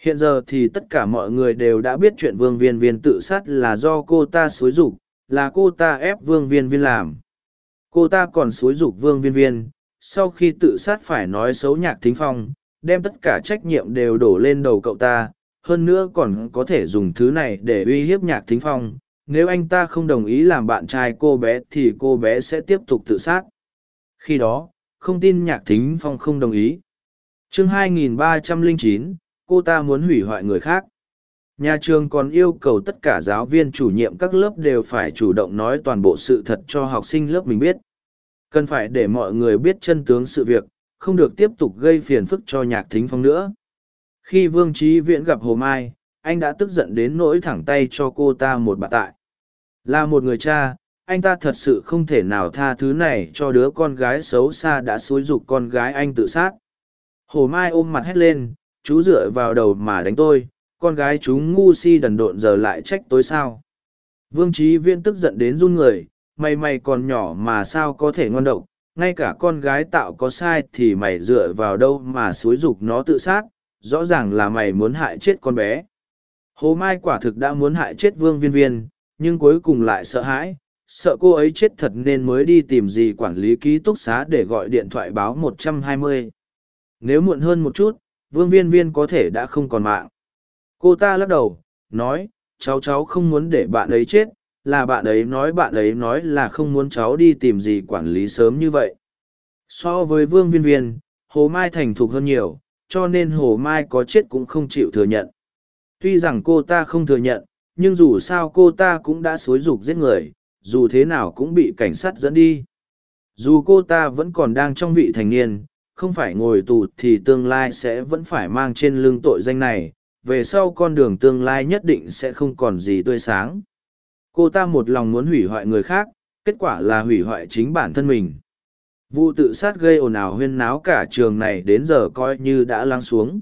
Hiện giờ thì tất cả mọi người đều đã biết chuyện vương viên viên tự sát là do cô ta xúi dục, là cô ta ép vương viên viên làm. Cô ta còn xúi dục vương viên viên sau khi tự sát phải nói xấu nhạc thính phong đem tất cả trách nhiệm đều đổ lên đầu cậu ta hơn nữa còn có thể dùng thứ này để uy hiếp nhạc thính phong. Nếu anh ta không đồng ý làm bạn trai cô bé thì cô bé sẽ tiếp tục tự sát. Khi đó không tin nhạc thính phong không đồng ý. Chương 2309, cô ta muốn hủy hoại người khác. Nhà trường còn yêu cầu tất cả giáo viên chủ nhiệm các lớp đều phải chủ động nói toàn bộ sự thật cho học sinh lớp mình biết cần phải để mọi người biết chân tướng sự việc, không được tiếp tục gây phiền phức cho nhạc thính phong nữa. Khi vương trí viễn gặp hồ mai, anh đã tức giận đến nỗi thẳng tay cho cô ta một bạt tại. Là một người cha, anh ta thật sự không thể nào tha thứ này cho đứa con gái xấu xa đã xúi giục con gái anh tự sát. Hồ mai ôm mặt hét lên, chú dựa vào đầu mà đánh tôi, con gái chú ngu si đần độn giờ lại trách tôi sao? Vương trí viễn tức giận đến run người mày mày còn nhỏ mà sao có thể ngon độc ngay cả con gái tạo có sai thì mày dựa vào đâu mà xúi giục nó tự sát rõ ràng là mày muốn hại chết con bé hồ mai quả thực đã muốn hại chết vương viên viên nhưng cuối cùng lại sợ hãi sợ cô ấy chết thật nên mới đi tìm gì quản lý ký túc xá để gọi điện thoại báo 120. Nếu muộn hơn một chút, vương viên viên có thể đã không còn mạng. Cô ta lắc đầu, nói, cháu cháu không muốn để bạn ấy chết, là bạn ấy nói bạn ấy nói là không muốn cháu đi tìm gì quản lý sớm như vậy. So với vương viên viên, Hồ Mai thành thục hơn nhiều, cho nên Hồ Mai có chết cũng không chịu thừa nhận. Tuy rằng cô ta không thừa nhận, nhưng dù sao cô ta cũng đã xối rục giết người, dù thế nào cũng bị cảnh sát dẫn đi. Dù cô ta vẫn còn đang trong vị thành niên, không phải ngồi tù thì tương lai sẽ vẫn phải mang trên lưng tội danh này, về sau con đường tương lai nhất định sẽ không còn gì tươi sáng. Cô ta một lòng muốn hủy hoại người khác, kết quả là hủy hoại chính bản thân mình. Vụ tự sát gây ồn ào huyên náo cả trường này đến giờ coi như đã lắng xuống.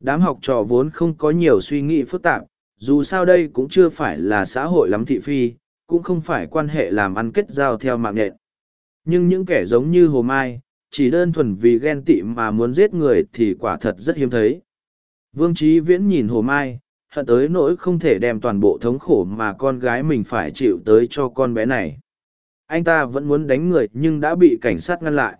Đám học trò vốn không có nhiều suy nghĩ phức tạp, dù sao đây cũng chưa phải là xã hội lắm thị phi, cũng không phải quan hệ làm ăn kết giao theo mạng nhện. Nhưng những kẻ giống như Hồ Mai, chỉ đơn thuần vì ghen tị mà muốn giết người thì quả thật rất hiếm thấy. Vương Trí Viễn nhìn Hồ Mai, hận tới nỗi không thể đem toàn bộ thống khổ mà con gái mình phải chịu tới cho con bé này. Anh ta vẫn muốn đánh người nhưng đã bị cảnh sát ngăn lại.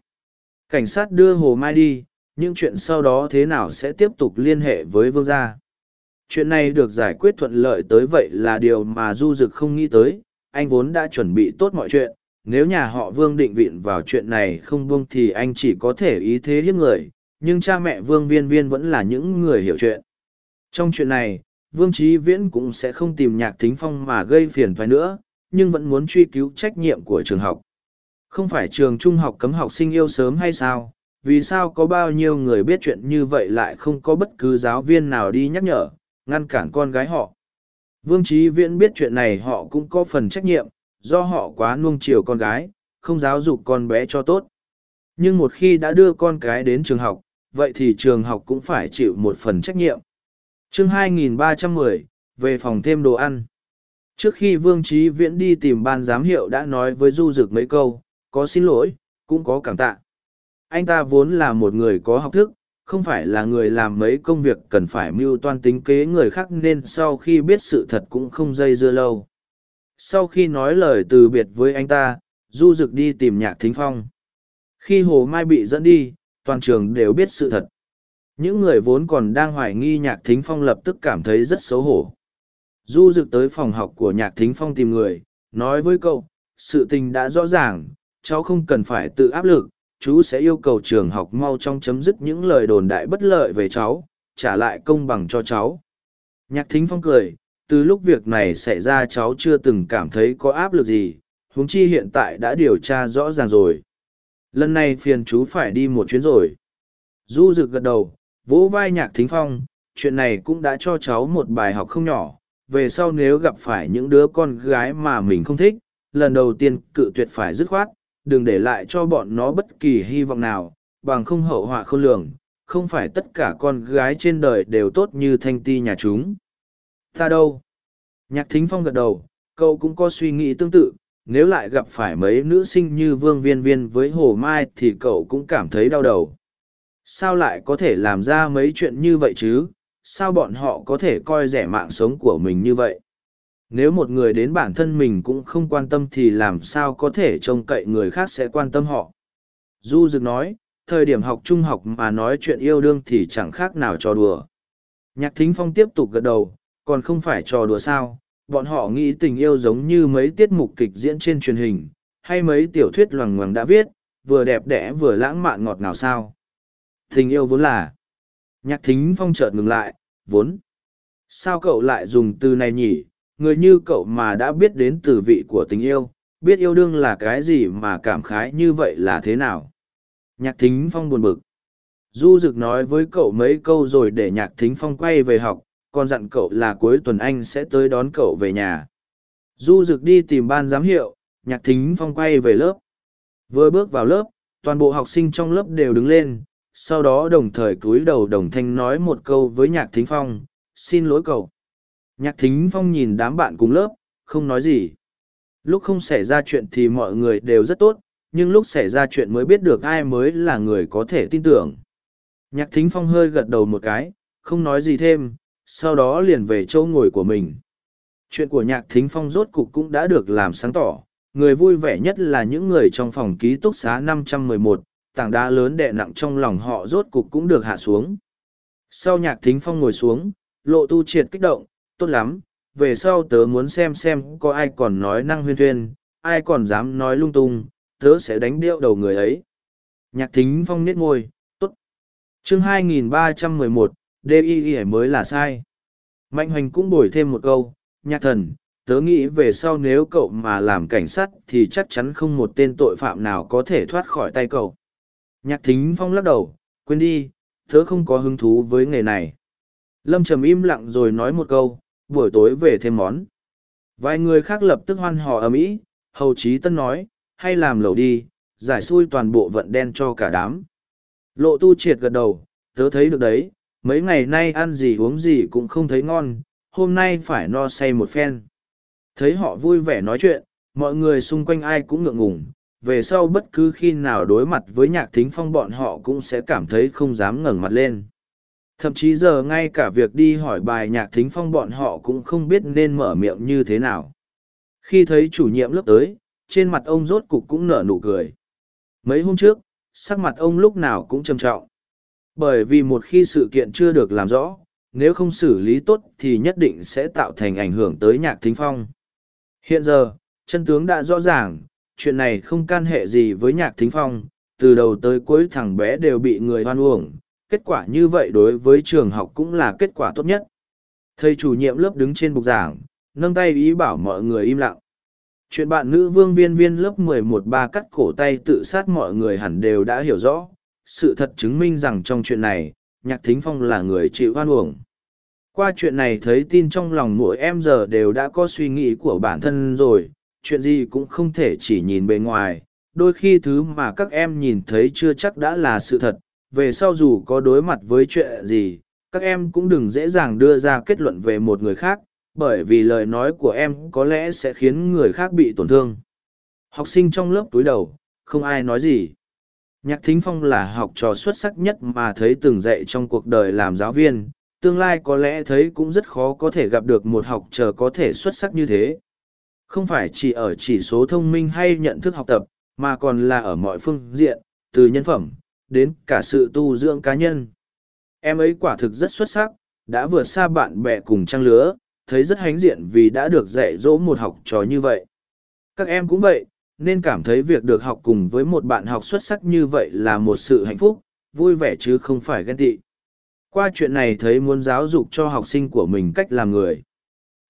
Cảnh sát đưa Hồ Mai đi, Những chuyện sau đó thế nào sẽ tiếp tục liên hệ với Vương gia. Chuyện này được giải quyết thuận lợi tới vậy là điều mà Du Dực không nghĩ tới, anh vốn đã chuẩn bị tốt mọi chuyện, nếu nhà họ Vương định vịn vào chuyện này không buông thì anh chỉ có thể ý thế hiếp người, nhưng cha mẹ Vương Viên Viên vẫn là những người hiểu chuyện. Trong chuyện này, Vương Trí Viễn cũng sẽ không tìm nhạc thính phong mà gây phiền thoái nữa, nhưng vẫn muốn truy cứu trách nhiệm của trường học. Không phải trường trung học cấm học sinh yêu sớm hay sao? Vì sao có bao nhiêu người biết chuyện như vậy lại không có bất cứ giáo viên nào đi nhắc nhở, ngăn cản con gái họ? Vương Trí Viễn biết chuyện này họ cũng có phần trách nhiệm, do họ quá nuông chiều con gái, không giáo dục con bé cho tốt. Nhưng một khi đã đưa con cái đến trường học, vậy thì trường học cũng phải chịu một phần trách nhiệm chương 2310, về phòng thêm đồ ăn. Trước khi Vương Trí Viễn đi tìm ban giám hiệu đã nói với Du Dực mấy câu, có xin lỗi, cũng có cảm tạ. Anh ta vốn là một người có học thức, không phải là người làm mấy công việc cần phải mưu toan tính kế người khác nên sau khi biết sự thật cũng không dây dưa lâu sau khi nói lời từ biệt với anh ta du Dực đi tìm nhạc thính phong khi hồ mai bị dẫn đi toàn trường đều biết sự thật những người vốn còn đang hoài nghi nhạc thính phong lập tức cảm thấy rất xấu hổ. Du rực tới phòng học của nhạc thính phong tìm người, nói với cậu, sự tình đã rõ ràng, cháu không cần phải tự áp lực, chú sẽ yêu cầu trường học mau trong chấm dứt những lời đồn đại bất lợi về cháu, trả lại công bằng cho cháu. Nhạc thính phong cười, từ lúc việc này xảy ra cháu chưa từng cảm thấy có áp lực gì, huống chi hiện tại đã điều tra rõ ràng rồi. Lần này phiền chú phải đi một chuyến rồi. Du rực gật đầu vỗ vai nhạc thính phong chuyện này cũng đã cho cháu một bài học không nhỏ về sau nếu gặp phải những đứa con gái mà mình không thích lần đầu tiên cự tuyệt phải dứt khoát đừng để lại cho bọn nó bất kỳ hy vọng nào bằng không hậu họa khôn lường không phải tất cả con gái trên đời đều tốt như thanh ti nhà chúng Ta đâu? Nhạc thính phong gật đầu, cậu cũng có suy nghĩ tương tự, nếu lại gặp phải mấy nữ sinh như vương viên viên với hồ mai thì cậu cũng cảm thấy đau đầu. Sao lại có thể làm ra mấy chuyện như vậy chứ? Sao bọn họ có thể coi rẻ mạng sống của mình như vậy? Nếu một người đến bản thân mình cũng không quan tâm thì làm sao có thể trông cậy người khác sẽ quan tâm họ? Du Dực nói, thời điểm học trung học mà nói chuyện yêu đương thì chẳng khác nào trò đùa. Nhạc Thính Phong tiếp tục gật đầu, còn không phải trò đùa sao, bọn họ nghĩ tình yêu giống như mấy tiết mục kịch diễn trên truyền hình, hay mấy tiểu thuyết loằng ngoằng đã viết, vừa đẹp đẽ vừa lãng mạn ngọt ngào sao. Tình yêu vốn là. Nhạc thính phong chợt ngừng lại, vốn. Sao cậu lại dùng từ này nhỉ, người như cậu mà đã biết đến từ vị của tình yêu, biết yêu đương là cái gì mà cảm khái như vậy là thế nào. Nhạc thính phong buồn bực. Du Dực nói với cậu mấy câu rồi để nhạc thính phong quay về học, còn dặn cậu là cuối tuần anh sẽ tới đón cậu về nhà du rực đi tìm ban giám hiệu nhạc thính phong quay về lớp vừa bước vào lớp toàn bộ học sinh trong lớp đều đứng lên sau đó đồng thời cúi đầu đồng thanh nói một câu với nhạc thính phong xin lỗi cậu. Nhạc thính phong nhìn đám bạn cùng lớp không nói gì. Lúc không xảy ra chuyện thì mọi người đều rất tốt nhưng lúc xảy ra chuyện mới biết được ai mới là người có thể tin tưởng. Nhạc thính phong hơi gật đầu một cái không nói gì thêm sau đó liền về chỗ ngồi của mình. Chuyện của nhạc thính phong rốt cục cũng đã được làm sáng tỏ. Người vui vẻ nhất là những người trong phòng ký túc xá 511, tảng đá lớn đè nặng trong lòng họ rốt cục cũng được hạ xuống. Sau nhạc thính phong ngồi xuống, lộ tu triệt kích động, tốt lắm, về sau tớ muốn xem xem có ai còn nói năng huyên thuyên, ai còn dám nói lung tung, tớ sẽ đánh điệu đầu người ấy. Nhạc thính phong niết ngôi, tốt. chương 2311, DI mới là sai. Mạnh hoành cũng bổi thêm một câu, nhạc thần, tớ nghĩ về sau nếu cậu mà làm cảnh sát thì chắc chắn không một tên tội phạm nào có thể thoát khỏi tay cậu nhạc thính phong lắc đầu quên đi thớ không có hứng thú với nghề này. Lâm trầm im lặng rồi nói một câu buổi tối về thêm món. Vài người khác lập tức hoan hò ở mỹ hầu trí tân nói hay làm lẩu đi giải xui toàn bộ vận đen cho cả đám. Lộ tu triệt gật đầu tớ thấy được đấy mấy ngày nay ăn gì uống gì cũng không thấy ngon hôm nay phải no say một phen. Thấy họ vui vẻ nói chuyện, mọi người xung quanh ai cũng ngượng ngùng, về sau bất cứ khi nào đối mặt với nhạc thính phong bọn họ cũng sẽ cảm thấy không dám ngẩng mặt lên. Thậm chí giờ ngay cả việc đi hỏi bài nhạc thính phong bọn họ cũng không biết nên mở miệng như thế nào. Khi thấy chủ nhiệm lớp tới, trên mặt ông rốt cục cũng nở nụ cười. Mấy hôm trước, sắc mặt ông lúc nào cũng trầm trọng. Bởi vì một khi sự kiện chưa được làm rõ, nếu không xử lý tốt thì nhất định sẽ tạo thành ảnh hưởng tới nhạc thính phong. Hiện giờ, chân tướng đã rõ ràng, chuyện này không can hệ gì với nhạc thính phong, từ đầu tới cuối thằng bé đều bị người hoan uổng. Kết quả như vậy đối với trường học cũng là kết quả tốt nhất. Thầy chủ nhiệm lớp đứng trên bục giảng, nâng tay ý bảo mọi người im lặng. Chuyện bạn nữ vương viên viên lớp 11 ba cắt cổ tay tự sát mọi người hẳn đều đã hiểu rõ. Sự thật chứng minh rằng trong chuyện này, nhạc thính phong là người chịu hoan uổng. Qua chuyện này thấy tin trong lòng mỗi em giờ đều đã có suy nghĩ của bản thân rồi, chuyện gì cũng không thể chỉ nhìn bề ngoài, đôi khi thứ mà các em nhìn thấy chưa chắc đã là sự thật, về sau dù có đối mặt với chuyện gì, các em cũng đừng dễ dàng đưa ra kết luận về một người khác, bởi vì lời nói của em có lẽ sẽ khiến người khác bị tổn thương. Học sinh trong lớp túi đầu, không ai nói gì. Nhạc Thính Phong là học trò xuất sắc nhất mà thấy từng dạy trong cuộc đời làm giáo viên, tương lai có lẽ thấy cũng rất khó có thể gặp được một học trò có thể xuất sắc như thế. Không phải chỉ ở chỉ số thông minh hay nhận thức học tập, mà còn là ở mọi phương diện, từ nhân phẩm, đến cả sự tu dưỡng cá nhân. Em ấy quả thực rất xuất sắc, đã vượt xa bạn bè cùng trang lứa, thấy rất hãnh diện vì đã được dạy dỗ một học trò như vậy. Các em cũng vậy, nên cảm thấy việc được học cùng với một bạn học xuất sắc như vậy là một sự hạnh phúc, vui vẻ chứ không phải ghen tị. Qua chuyện này thấy muốn giáo dục cho học sinh của mình cách làm người.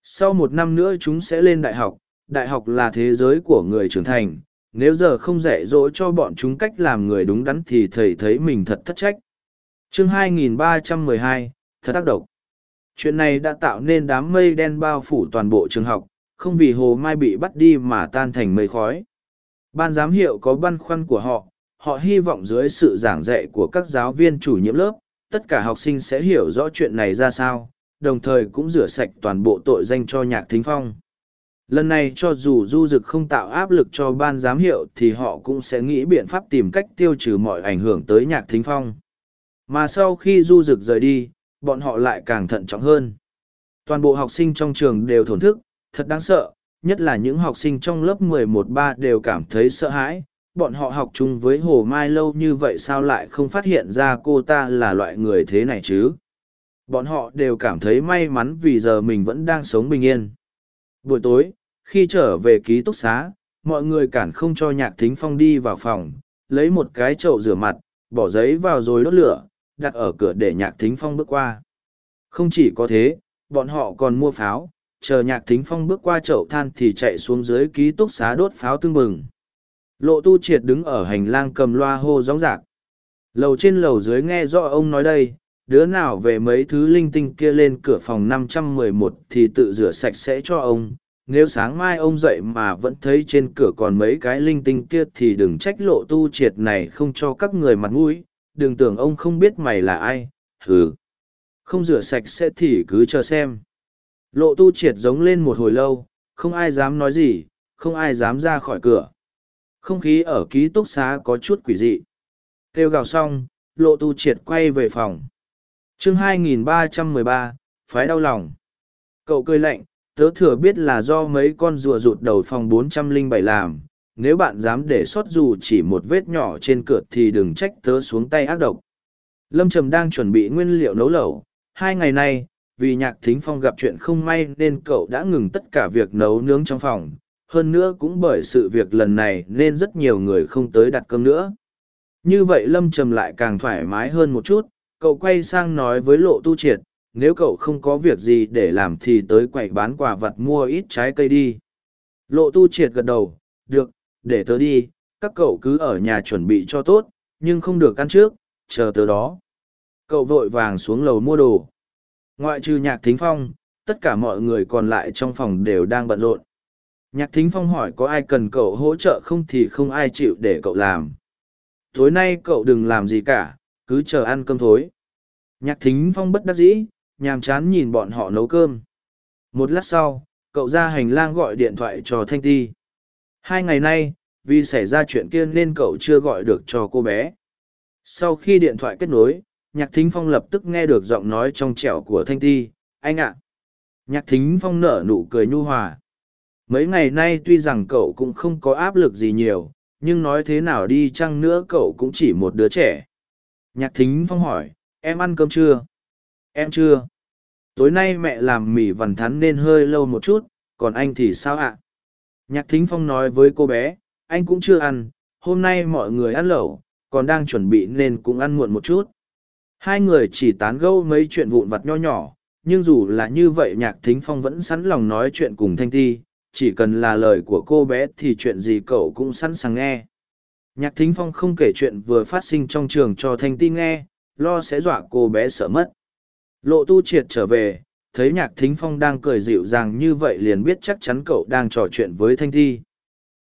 Sau một năm nữa chúng sẽ lên đại học, đại học là thế giới của người trưởng thành. Nếu giờ không dạy dỗ cho bọn chúng cách làm người đúng đắn thì thầy thấy mình thật thất trách. chương 2312, thật tác độc. Chuyện này đã tạo nên đám mây đen bao phủ toàn bộ trường học, không vì Hồ Mai bị bắt đi mà tan thành mây khói. Ban giám hiệu có băn khoăn của họ, họ hy vọng dưới sự giảng dạy của các giáo viên chủ nhiệm lớp, tất cả học sinh sẽ hiểu rõ chuyện này ra sao, đồng thời cũng rửa sạch toàn bộ tội danh cho nhạc thính phong. Lần này cho dù du dực không tạo áp lực cho ban giám hiệu thì họ cũng sẽ nghĩ biện pháp tìm cách tiêu trừ mọi ảnh hưởng tới nhạc thính phong. Mà sau khi du dực rời đi, bọn họ lại càng thận trọng hơn. Toàn bộ học sinh trong trường đều thổn thức, thật đáng sợ, nhất là những học sinh trong lớp 11-3 đều cảm thấy sợ hãi, bọn họ học chung với hồ mai lâu như vậy sao lại không phát hiện ra cô ta là loại người thế này chứ bọn họ đều cảm thấy may mắn vì giờ mình vẫn đang sống bình yên buổi tối khi trở về ký túc xá mọi người cản không cho nhạc thính phong đi vào phòng lấy một cái chậu rửa mặt bỏ giấy vào rồi đốt lửa đặt ở cửa để nhạc thính phong bước qua không chỉ có thế bọn họ còn mua pháo chờ nhạc thính phong bước qua chậu than thì chạy xuống dưới ký túc xá đốt pháo tương bừng Lộ tu triệt đứng ở hành lang cầm loa hô gióng giạc Lầu trên lầu dưới nghe rõ ông nói đây, đứa nào về mấy thứ linh tinh kia lên cửa phòng năm trăm mười một thì tự rửa sạch sẽ cho ông. Nếu sáng mai ông dậy mà vẫn thấy trên cửa còn mấy cái linh tinh kia thì đừng trách lộ tu triệt này không cho các người mặt mũi, đừng tưởng ông không biết mày là ai, hừ. Không rửa sạch sẽ thì cứ chờ xem. Lộ tu triệt giống lên một hồi lâu, không ai dám nói gì, không ai dám ra khỏi cửa. Không khí ở ký túc xá có chút quỷ dị. Kêu gào xong, lộ tu triệt quay về phòng. chương 2313, phái đau lòng. Cậu cười lạnh, tớ thừa biết là do mấy con rùa rụt đầu phòng 407 làm. Nếu bạn dám để sót dù chỉ một vết nhỏ trên cửa thì đừng trách tớ xuống tay ác độc. Lâm Trầm đang chuẩn bị nguyên liệu nấu lẩu. Hai ngày nay, vì nhạc thính phong gặp chuyện không may nên cậu đã ngừng tất cả việc nấu nướng trong phòng. Hơn nữa cũng bởi sự việc lần này nên rất nhiều người không tới đặt cơm nữa. Như vậy Lâm Trầm lại càng thoải mái hơn một chút, cậu quay sang nói với lộ tu triệt, nếu cậu không có việc gì để làm thì tới quầy bán quà vặt mua ít trái cây đi. Lộ tu triệt gật đầu, được, để tớ đi, các cậu cứ ở nhà chuẩn bị cho tốt, nhưng không được ăn trước, chờ tớ đó. Cậu vội vàng xuống lầu mua đồ. Ngoại trừ nhạc thính phong, tất cả mọi người còn lại trong phòng đều đang bận rộn. Nhạc thính phong hỏi có ai cần cậu hỗ trợ không thì không ai chịu để cậu làm tối nay cậu đừng làm gì cả cứ chờ ăn cơm thối nhạc thính phong bất đắc dĩ nhàm chán nhìn bọn họ nấu cơm. Một lát sau, cậu ra hành lang gọi điện thoại cho thanh ti. Hai ngày nay, vì xảy ra chuyện kia nên cậu chưa gọi được cho cô bé. Sau khi điện thoại kết nối, nhạc thính phong lập tức nghe được giọng nói trong trẻo của thanh ti. Anh ạ. Nhạc thính phong nở nụ cười nhu hòa. Mấy ngày nay tuy rằng cậu cũng không có áp lực gì nhiều, nhưng nói thế nào đi chăng nữa cậu cũng chỉ một đứa trẻ. Nhạc thính phong hỏi, em ăn cơm chưa? Em chưa tối nay mẹ làm mì vằn thắn nên hơi lâu một chút, còn anh thì sao ạ? Nhạc thính phong nói với cô bé, anh cũng chưa ăn, hôm nay mọi người ăn lẩu, còn đang chuẩn bị nên cũng ăn muộn một chút. Hai người chỉ tán gẫu mấy chuyện vụn vặt nho nhỏ, nhưng dù là như vậy nhạc thính phong vẫn sẵn lòng nói chuyện cùng thanh ti, chỉ cần là lời của cô bé thì chuyện gì cậu cũng sẵn sàng nghe. Nhạc thính phong không kể chuyện vừa phát sinh trong trường cho thanh ti nghe, lo sẽ dọa cô bé sợ mất lộ tu triệt trở về, thấy nhạc thính phong đang cười dịu dàng như vậy liền biết chắc chắn cậu đang trò chuyện với thanh Thi.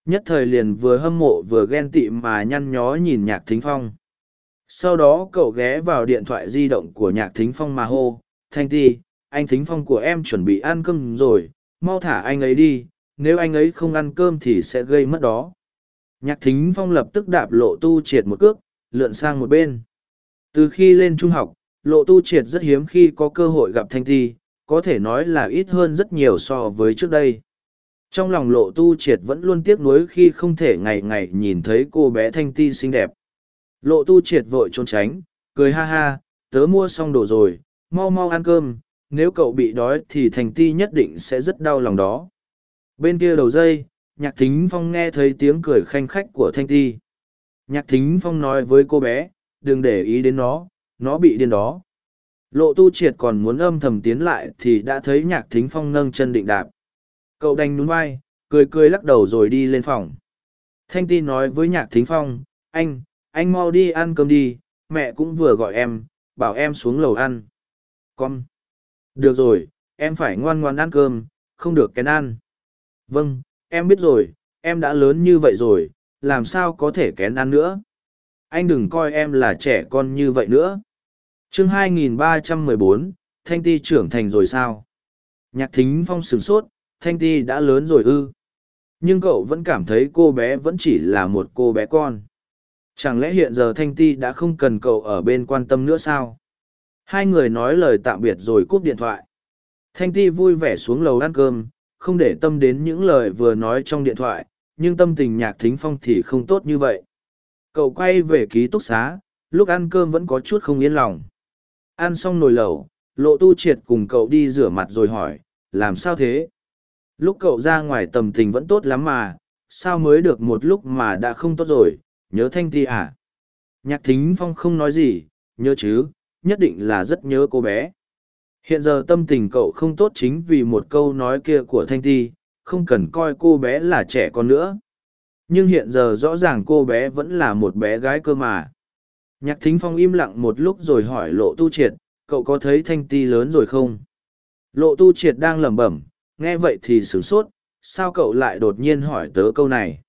nhất thời liền vừa hâm mộ vừa ghen tị mà nhăn nhó nhìn nhạc thính phong. Sau đó cậu ghé vào điện thoại di động của nhạc thính phong mà hô, thanh ti anh thính phong của em chuẩn bị ăn cơm rồi, mau thả anh ấy đi, nếu anh ấy không ăn cơm thì sẽ gây mất đó. Nhạc thính phong lập tức đạp lộ tu triệt một cước, lượn sang một bên. Từ khi lên trung học lộ tu triệt rất hiếm khi có cơ hội gặp thanh thi có thể nói là ít hơn rất nhiều so với trước đây. Trong lòng lộ tu triệt vẫn luôn tiếc nuối khi không thể ngày ngày nhìn thấy cô bé thanh ti xinh đẹp. Lộ tu triệt vội trốn tránh cười ha ha tớ mua xong đồ rồi mau mau ăn cơm nếu cậu bị đói thì thanh ti nhất định sẽ rất đau lòng đó. Bên kia đầu dây, nhạc thính phong nghe thấy tiếng cười khanh khách của thanh ti. Nhạc thính phong nói với cô bé, đừng để ý đến nó, nó bị điên đó. Lộ tu triệt còn muốn âm thầm tiến lại thì đã thấy nhạc thính phong nâng chân định đạp. Cậu đành nhún vai, cười cười lắc đầu rồi đi lên phòng. Thanh ti nói với nhạc thính phong, anh, anh mau đi ăn cơm đi, mẹ cũng vừa gọi em, bảo em xuống lầu ăn. Con. Được rồi, em phải ngoan ngoan ăn cơm, không được kén ăn. Vâng, em biết rồi, em đã lớn như vậy rồi, làm sao có thể kén ăn nữa. Anh đừng coi em là trẻ con như vậy nữa chương 2314, Thanh Ti trưởng thành rồi sao? Nhạc thính phong sửng sốt, Thanh Ti đã lớn rồi ư. Nhưng cậu vẫn cảm thấy cô bé vẫn chỉ là một cô bé con. Chẳng lẽ hiện giờ Thanh Ti đã không cần cậu ở bên quan tâm nữa sao? Hai người nói lời tạm biệt rồi cúp điện thoại. Thanh Ti vui vẻ xuống lầu ăn cơm, không để tâm đến những lời vừa nói trong điện thoại, nhưng tâm tình nhạc thính phong thì không tốt như vậy. Cậu quay về ký túc xá, lúc ăn cơm vẫn có chút không yên lòng. Ăn xong nồi lẩu, lộ tu triệt cùng cậu đi rửa mặt rồi hỏi, làm sao thế? Lúc cậu ra ngoài tầm tình vẫn tốt lắm mà, sao mới được một lúc mà đã không tốt rồi, nhớ thanh ti à? Nhạc thính phong không nói gì, nhớ chứ, nhất định là rất nhớ cô bé. Hiện giờ tâm tình cậu không tốt chính vì một câu nói kia của Thanh Ti, không cần coi cô bé là trẻ con nữa. Nhưng hiện giờ rõ ràng cô bé vẫn là một bé gái cơ mà. Nhạc thính phong im lặng một lúc rồi hỏi lộ tu triệt, cậu có thấy Thanh Ti lớn rồi không? Lộ tu triệt đang lẩm bẩm, nghe vậy thì sửng sốt, sao cậu lại đột nhiên hỏi tớ câu này?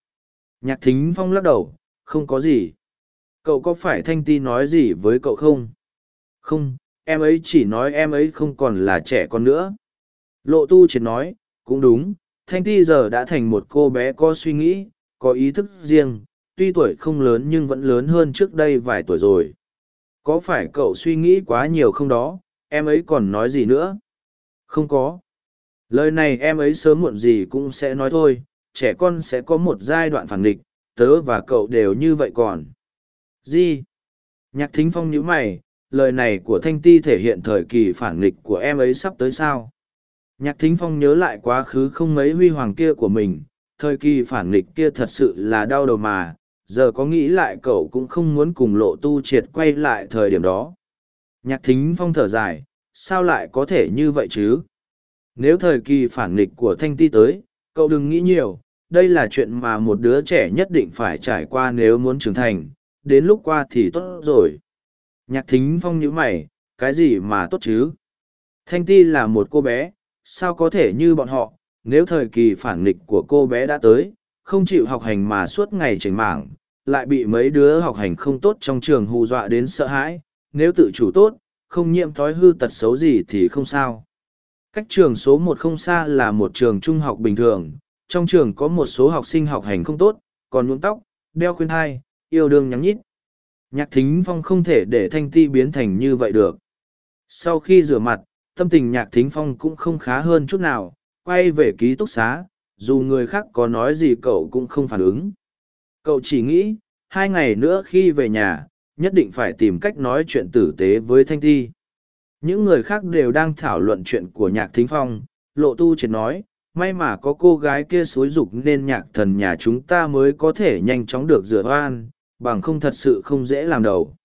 Nhạc thính phong lắc đầu, không có gì. cậu có phải thanh ti nói gì với cậu không không em ấy chỉ nói em ấy không còn là trẻ con nữa lộ tu triệt nói cũng đúng thanh ti giờ đã thành một cô bé có suy nghĩ có ý thức riêng tuy tuổi không lớn nhưng vẫn lớn hơn trước đây vài tuổi rồi. Có phải cậu suy nghĩ quá nhiều không đó? Em ấy còn nói gì nữa? Không có. Lời này em ấy sớm muộn gì cũng sẽ nói thôi. Trẻ con sẽ có một giai đoạn phản nghịch. Tớ và cậu đều như vậy còn. Gì? Nhạc thính phong nhíu mày. Lời này của thanh ti thể hiện thời kỳ phản nghịch của em ấy sắp tới sao? Nhạc thính phong nhớ lại quá khứ không mấy huy hoàng kia của mình. Thời kỳ phản nghịch kia thật sự là đau đầu mà giờ có nghĩ lại cậu cũng không muốn cùng lộ tu triệt quay lại thời điểm đó. Nhạc thính phong thở dài, sao lại có thể như vậy chứ? Nếu thời kỳ phản nghịch của thanh ti tới, cậu đừng nghĩ nhiều, đây là chuyện mà một đứa trẻ nhất định phải trải qua nếu muốn trưởng thành, đến lúc qua thì tốt rồi. Nhạc thính phong nhíu mày, cái gì mà tốt chứ? Thanh ti là một cô bé, sao có thể như bọn họ? Nếu thời kỳ phản nghịch của cô bé đã tới, không chịu học hành mà suốt ngày chảnh mảng lại bị mấy đứa học hành không tốt trong trường hù dọa đến sợ hãi, nếu tự chủ tốt, không nhiễm thói hư tật xấu gì thì không sao. Cách trường số một không xa là một trường trung học bình thường, trong trường có một số học sinh học hành không tốt, còn nhuộm tóc, đeo khuyên thai, yêu đương nhắm nhít. Nhạc thính phong không thể để thanh ti biến thành như vậy được. Sau khi rửa mặt, tâm tình nhạc thính phong cũng không khá hơn chút nào, quay về ký túc xá, dù người khác có nói gì cậu cũng không phản ứng cậu chỉ nghĩ, hai ngày nữa khi về nhà, nhất định phải tìm cách nói chuyện tử tế với thanh thi. Những người khác đều đang thảo luận chuyện của nhạc thính phong. Lộ tu triệt nói, may mà có cô gái kia xúi dục nên nhạc thần nhà chúng ta mới có thể nhanh chóng được rửa oan, bằng không thật sự không dễ làm đầu.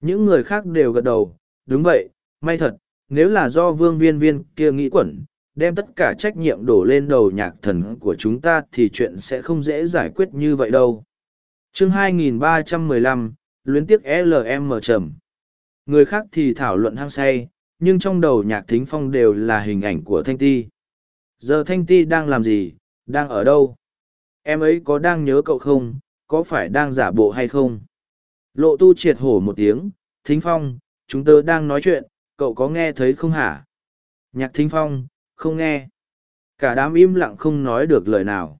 Những người khác đều gật đầu, đúng vậy, may thật, nếu là do vương viên viên kia nghĩ quẩn, đem tất cả trách nhiệm đổ lên đầu nhạc thần của chúng ta thì chuyện sẽ không dễ giải quyết như vậy đâu chương 2315, luyến tiếc lm trầm. Người khác thì thảo luận hăng say nhưng trong đầu nhạc thính phong đều là hình ảnh của thanh ti. Giờ thanh ti đang làm gì? Đang ở đâu? Em ấy có đang nhớ cậu không? Có phải đang giả bộ hay không? Lộ tu triệt hổ một tiếng thính phong chúng tớ đang nói chuyện cậu có nghe thấy không hả? Nhạc thính phong không nghe. Cả đám im lặng không nói được lời nào.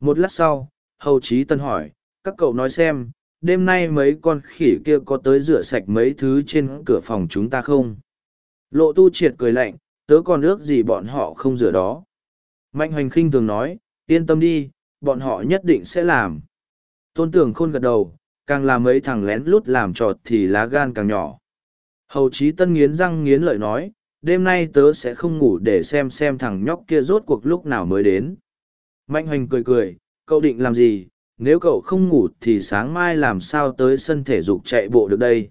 Một lát sau hầu trí tân hỏi các cậu nói xem, đêm nay mấy con khỉ kia có tới rửa sạch mấy thứ trên cửa phòng chúng ta không? Lộ tu triệt cười lạnh, tớ còn ước gì bọn họ không rửa đó. Mạnh hoành khinh thường nói, yên tâm đi, bọn họ nhất định sẽ làm. Tôn tưởng khôn gật đầu, càng làm mấy thằng lén lút làm trọt thì lá gan càng nhỏ. Hầu Chí tân nghiến răng nghiến lợi nói, đêm nay tớ sẽ không ngủ để xem xem thằng nhóc kia rốt cuộc lúc nào mới đến. Mạnh hoành cười cười, cậu định làm gì nếu cậu không ngủ thì sáng mai làm sao tới sân thể dục chạy bộ được đây?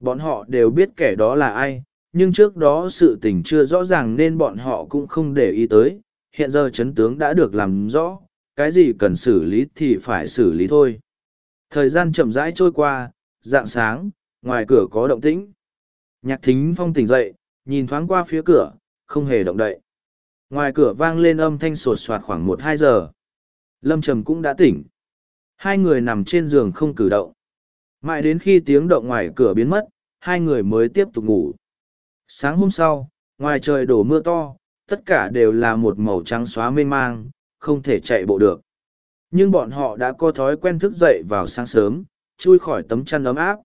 Bọn họ đều biết kẻ đó là ai, nhưng trước đó sự tình chưa rõ ràng nên bọn họ cũng không để ý tới. Hiện giờ chấn tướng đã được làm rõ, cái gì cần xử lý thì phải xử lý thôi. Thời gian chậm rãi trôi qua dạng sáng, ngoài cửa có động tĩnh. Nhạc thính phong tỉnh dậy, nhìn thoáng qua phía cửa, không hề động đậy. Ngoài cửa vang lên âm thanh sột soạt khoảng một hai giờ. Lâm trầm cũng đã tỉnh hai người nằm trên giường không cử động. Mãi đến khi tiếng động ngoài cửa biến mất, hai người mới tiếp tục ngủ. Sáng hôm sau, ngoài trời đổ mưa to, tất cả đều là một màu trắng xóa mênh mang, không thể chạy bộ được. Nhưng bọn họ đã có thói quen thức dậy vào sáng sớm, chui khỏi tấm chăn ấm áp.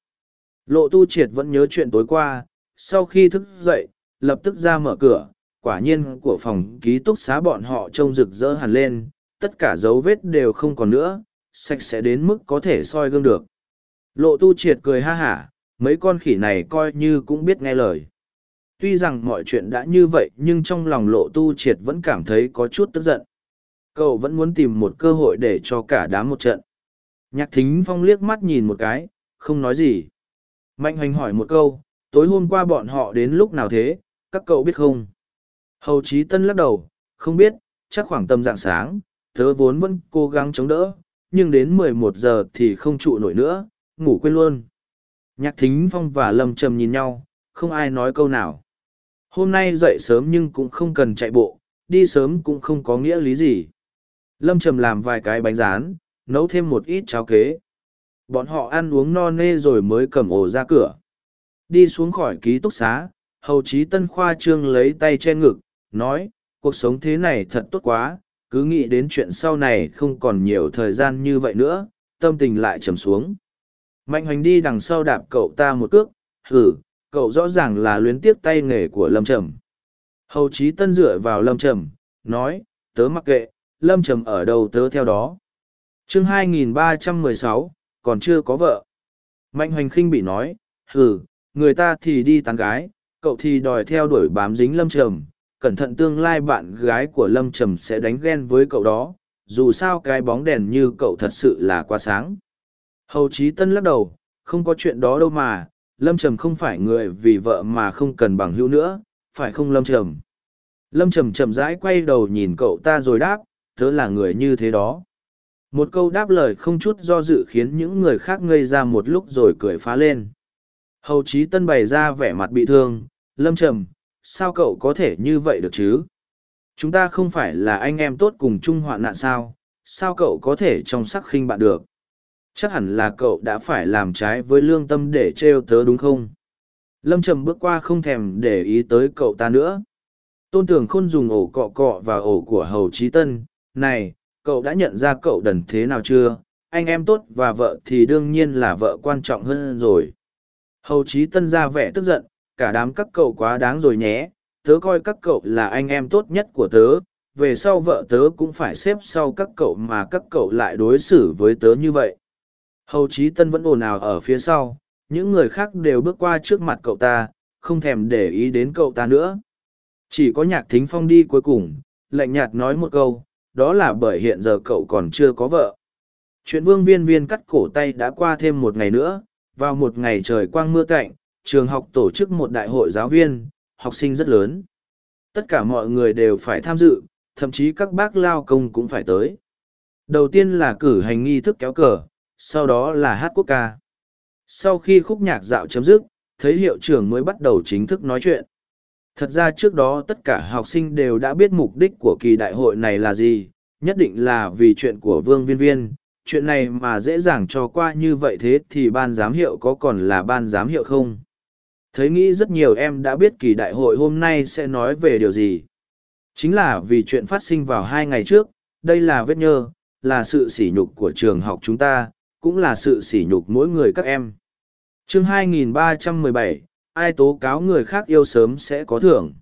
Lộ tu triệt vẫn nhớ chuyện tối qua, sau khi thức dậy, lập tức ra mở cửa, quả nhiên của phòng ký túc xá bọn họ trông rực rỡ hẳn lên, tất cả dấu vết đều không còn nữa sạch sẽ đến mức có thể soi gương được. Lộ tu triệt cười ha hả, mấy con khỉ này coi như cũng biết nghe lời. Tuy rằng mọi chuyện đã như vậy nhưng trong lòng lộ tu triệt vẫn cảm thấy có chút tức giận. Cậu vẫn muốn tìm một cơ hội để cho cả đám một trận. Nhạc thính phong liếc mắt nhìn một cái, không nói gì. Mạnh hoành hỏi một câu, tối hôm qua bọn họ đến lúc nào thế? Các cậu biết không? Hầu trí tân lắc đầu, không biết, chắc khoảng tầm dạng sáng, tớ vốn vẫn cố gắng chống đỡ nhưng đến mười một giờ thì không trụ nổi nữa, ngủ quên luôn. Nhạc thính phong và lâm trầm nhìn nhau, không ai nói câu nào. Hôm nay dậy sớm nhưng cũng không cần chạy bộ, đi sớm cũng không có nghĩa lý gì. Lâm trầm làm vài cái bánh rán, nấu thêm một ít cháo kế. Bọn họ ăn uống no nê rồi mới cầm ổ ra cửa. Đi xuống khỏi ký túc xá, hầu chí tân khoa trương lấy tay che ngực, nói, cuộc sống thế này thật tốt quá cứ nghĩ đến chuyện sau này không còn nhiều thời gian như vậy nữa tâm tình lại trầm xuống. Mạnh hoành đi đằng sau đạp cậu ta một cước hử cậu rõ ràng là luyến tiếc tay nghề của lâm trầm. Hầu trí tân dựa vào lâm trầm nói tớ mặc kệ lâm trầm ở đâu tớ theo đó. Chương 2316, còn chưa có vợ. Mạnh hoành khinh bị nói hừ người ta thì đi tán gái cậu thì đòi theo đuổi bám dính lâm trầm cẩn thận tương lai bạn gái của lâm trầm sẽ đánh ghen với cậu đó, dù sao cái bóng đèn như cậu thật sự là quá sáng. Hầu chí tân lắc đầu, không có chuyện đó đâu mà, lâm trầm không phải người vì vợ mà không cần bằng hữu nữa, phải không lâm trầm? Lâm trầm chậm rãi quay đầu nhìn cậu ta rồi đáp, tớ là người như thế đó. Một câu đáp lời không chút do dự khiến những người khác ngây ra một lúc rồi cười phá lên. Hầu chí tân bày ra vẻ mặt bị thương, lâm trầm sao cậu có thể như vậy được chứ? Chúng ta không phải là anh em tốt cùng chung hoạn nạn sao? Sao cậu có thể trong sắc khinh bạn được? Chắc hẳn là cậu đã phải làm trái với lương tâm để trêu tớ đúng không? Lâm trầm bước qua không thèm để ý tới cậu ta nữa. Tôn Tường khôn dùng ổ cọ cọ vào ổ của hầu trí tân. Này, cậu đã nhận ra cậu đần thế nào chưa? Anh em tốt và vợ thì đương nhiên là vợ quan trọng hơn rồi. Hầu trí tân ra vẻ tức giận cả đám các cậu quá đáng rồi nhé, tớ coi các cậu là anh em tốt nhất của tớ, về sau vợ tớ cũng phải xếp sau các cậu mà các cậu lại đối xử với tớ như vậy. Hầu trí tân vẫn ồn ào ở phía sau, những người khác đều bước qua trước mặt cậu ta, không thèm để ý đến cậu ta nữa. Chỉ có nhạc thính phong đi cuối cùng, lạnh nhạt nói một câu, đó là bởi hiện giờ cậu còn chưa có vợ. Chuyện vương viên viên cắt cổ tay đã qua thêm một ngày nữa, vào một ngày trời quang mưa cạnh trường học tổ chức một đại hội giáo viên, học sinh rất lớn. Tất cả mọi người đều phải tham dự, thậm chí các bác lao công cũng phải tới. Đầu tiên là cử hành nghi thức kéo cờ, sau đó là hát quốc ca. Sau khi khúc nhạc dạo chấm dứt, thấy hiệu trưởng mới bắt đầu chính thức nói chuyện. Thật ra trước đó tất cả học sinh đều đã biết mục đích của kỳ đại hội này là gì, nhất định là vì chuyện của vương viên viên. Chuyện này mà dễ dàng cho qua như vậy thế thì ban giám hiệu có còn là ban giám hiệu không? Thấy nghĩ rất nhiều em đã biết kỳ đại hội hôm nay sẽ nói về điều gì. Chính là vì chuyện phát sinh vào hai ngày trước đây là vết nhơ là sự sỉ nhục của trường học chúng ta cũng là sự sỉ nhục mỗi người các em. Chương 2317, ai tố cáo người khác yêu sớm sẽ có thưởng.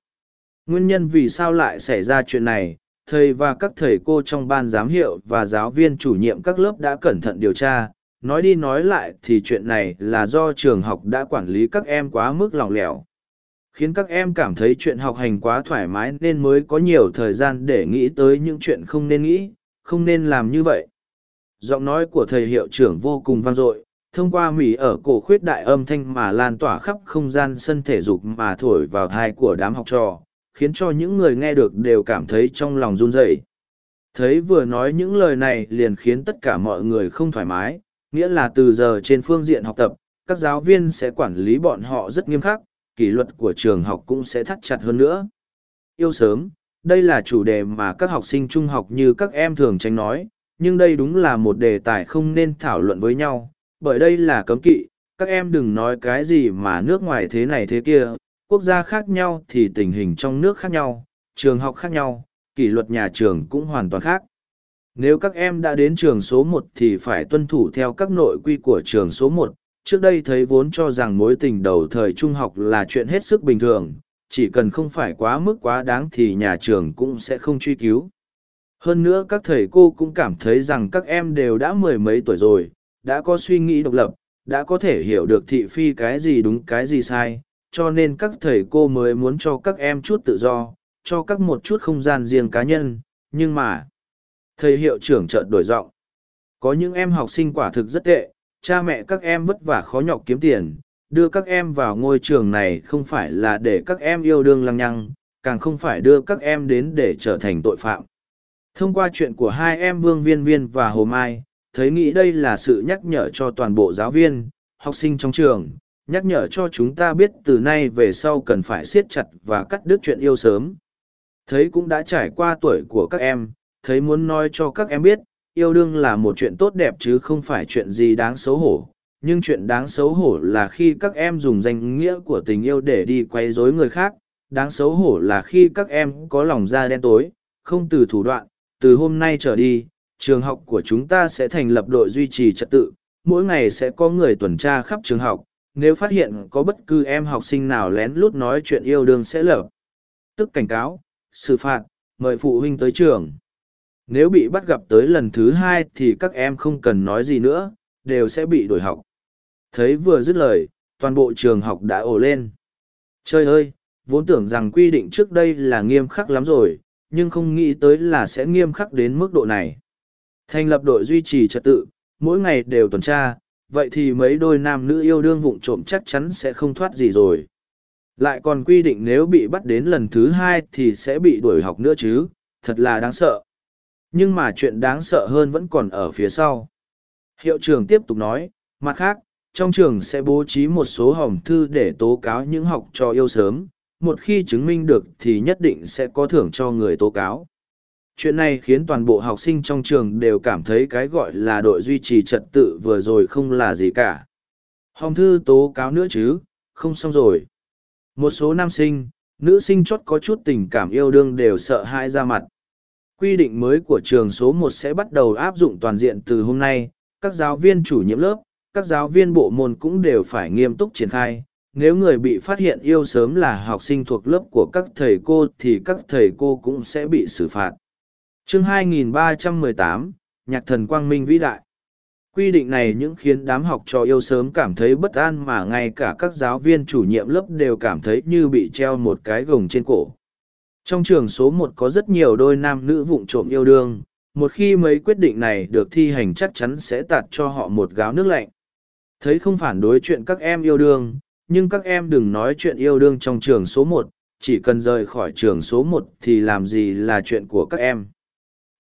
Nguyên nhân vì sao lại xảy ra chuyện này thầy và các thầy cô trong ban giám hiệu và giáo viên chủ nhiệm các lớp đã cẩn thận điều tra nói đi nói lại thì chuyện này là do trường học đã quản lý các em quá mức lỏng lẻo. Khiến các em cảm thấy chuyện học hành quá thoải mái nên mới có nhiều thời gian để nghĩ tới những chuyện không nên nghĩ, không nên làm như vậy. Giọng nói của thầy hiệu trưởng vô cùng vang dội, thông qua mỉ ở cổ khuyết đại âm thanh mà lan tỏa khắp không gian sân thể dục mà thổi vào thai của đám học trò, khiến cho những người nghe được đều cảm thấy trong lòng run rẩy. Thấy vừa nói những lời này liền khiến tất cả mọi người không thoải mái nghĩa là từ giờ trên phương diện học tập, các giáo viên sẽ quản lý bọn họ rất nghiêm khắc, kỷ luật của trường học cũng sẽ thắt chặt hơn nữa. Yêu sớm, đây là chủ đề mà các học sinh trung học như các em thường tránh nói, nhưng đây đúng là một đề tài không nên thảo luận với nhau, bởi đây là cấm kỵ, các em đừng nói cái gì mà nước ngoài thế này thế kia, quốc gia khác nhau thì tình hình trong nước khác nhau, trường học khác nhau, kỷ luật nhà trường cũng hoàn toàn khác nếu các em đã đến trường số một thì phải tuân thủ theo các nội quy của trường số một. Trước đây thấy vốn cho rằng mối tình đầu thời trung học là chuyện hết sức bình thường. Chỉ cần không phải quá mức quá đáng thì nhà trường cũng sẽ không truy cứu. Hơn nữa, các thầy cô cũng cảm thấy rằng các em đều đã mười mấy tuổi rồi, đã có suy nghĩ độc lập, đã có thể hiểu được thị phi cái gì đúng, cái gì sai. Cho nên các thầy cô mới muốn cho các em chút tự do, cho các một chút không gian riêng cá nhân. Nhưng mà thầy hiệu trưởng chợt đổi giọng. Có những em học sinh quả thực rất tệ, cha mẹ các em vất vả khó nhọc kiếm tiền, đưa các em vào ngôi trường này không phải là để các em yêu đương lăng nhăng, càng không phải đưa các em đến để trở thành tội phạm. Thông qua chuyện của hai em vương viên viên và hồ mai, thấy nghĩ đây là sự nhắc nhở cho toàn bộ giáo viên, học sinh trong trường, nhắc nhở cho chúng ta biết từ nay về sau cần phải siết chặt và cắt đứt chuyện yêu sớm. Thấy cũng đã trải qua tuổi của các em thấy muốn nói cho các em biết yêu đương là một chuyện tốt đẹp chứ không phải chuyện gì đáng xấu hổ. Nhưng chuyện đáng xấu hổ là khi các em dùng danh nghĩa của tình yêu để đi quay rối người khác. Đáng xấu hổ là khi các em có lòng da đen tối, không từ thủ đoạn. Từ hôm nay trở đi, trường học của chúng ta sẽ thành lập đội duy trì trật tự. Mỗi ngày sẽ có người tuần tra khắp trường học. Nếu phát hiện có bất cứ em học sinh nào lén lút nói chuyện yêu đương sẽ lập tức cảnh cáo, xử phạt, mời phụ huynh tới trường. Nếu bị bắt gặp tới lần thứ hai thì các em không cần nói gì nữa, đều sẽ bị đổi học. Thấy vừa dứt lời, toàn bộ trường học đã ổ lên. Trời ơi, vốn tưởng rằng quy định trước đây là nghiêm khắc lắm rồi, nhưng không nghĩ tới là sẽ nghiêm khắc đến mức độ này. Thành lập đội duy trì trật tự, mỗi ngày đều tuần tra, vậy thì mấy đôi nam nữ yêu đương vụng trộm chắc chắn sẽ không thoát gì rồi. Lại còn quy định nếu bị bắt đến lần thứ hai thì sẽ bị đuổi học nữa chứ, thật là đáng sợ. Nhưng mà chuyện đáng sợ hơn vẫn còn ở phía sau. Hiệu trưởng tiếp tục nói, mặt khác, trong trường sẽ bố trí một số hòm thư để tố cáo những học trò yêu sớm, một khi chứng minh được thì nhất định sẽ có thưởng cho người tố cáo. Chuyện này khiến toàn bộ học sinh trong trường đều cảm thấy cái gọi là đội duy trì trật tự vừa rồi không là gì cả. Hòm thư tố cáo nữa chứ, không xong rồi. Một số nam sinh, nữ sinh chót có chút tình cảm yêu đương đều sợ hãi ra mặt. Quy định mới của trường số một sẽ bắt đầu áp dụng toàn diện từ hôm nay, các giáo viên chủ nhiệm lớp, các giáo viên bộ môn cũng đều phải nghiêm túc triển khai. Nếu người bị phát hiện yêu sớm là học sinh thuộc lớp của các thầy cô thì các thầy cô cũng sẽ bị xử phạt. Chương 2318, Nhạc thần Quang Minh Vĩ Đại Quy định này những khiến đám học trò yêu sớm cảm thấy bất an mà ngay cả các giáo viên chủ nhiệm lớp đều cảm thấy như bị treo một cái gồng trên cổ. Trong trường số một có rất nhiều đôi nam nữ vụng trộm yêu đương, một khi mấy quyết định này được thi hành chắc chắn sẽ tạt cho họ một gáo nước lạnh. Thấy không phản đối chuyện các em yêu đương, nhưng các em đừng nói chuyện yêu đương trong trường số một, chỉ cần rời khỏi trường số một thì làm gì là chuyện của các em.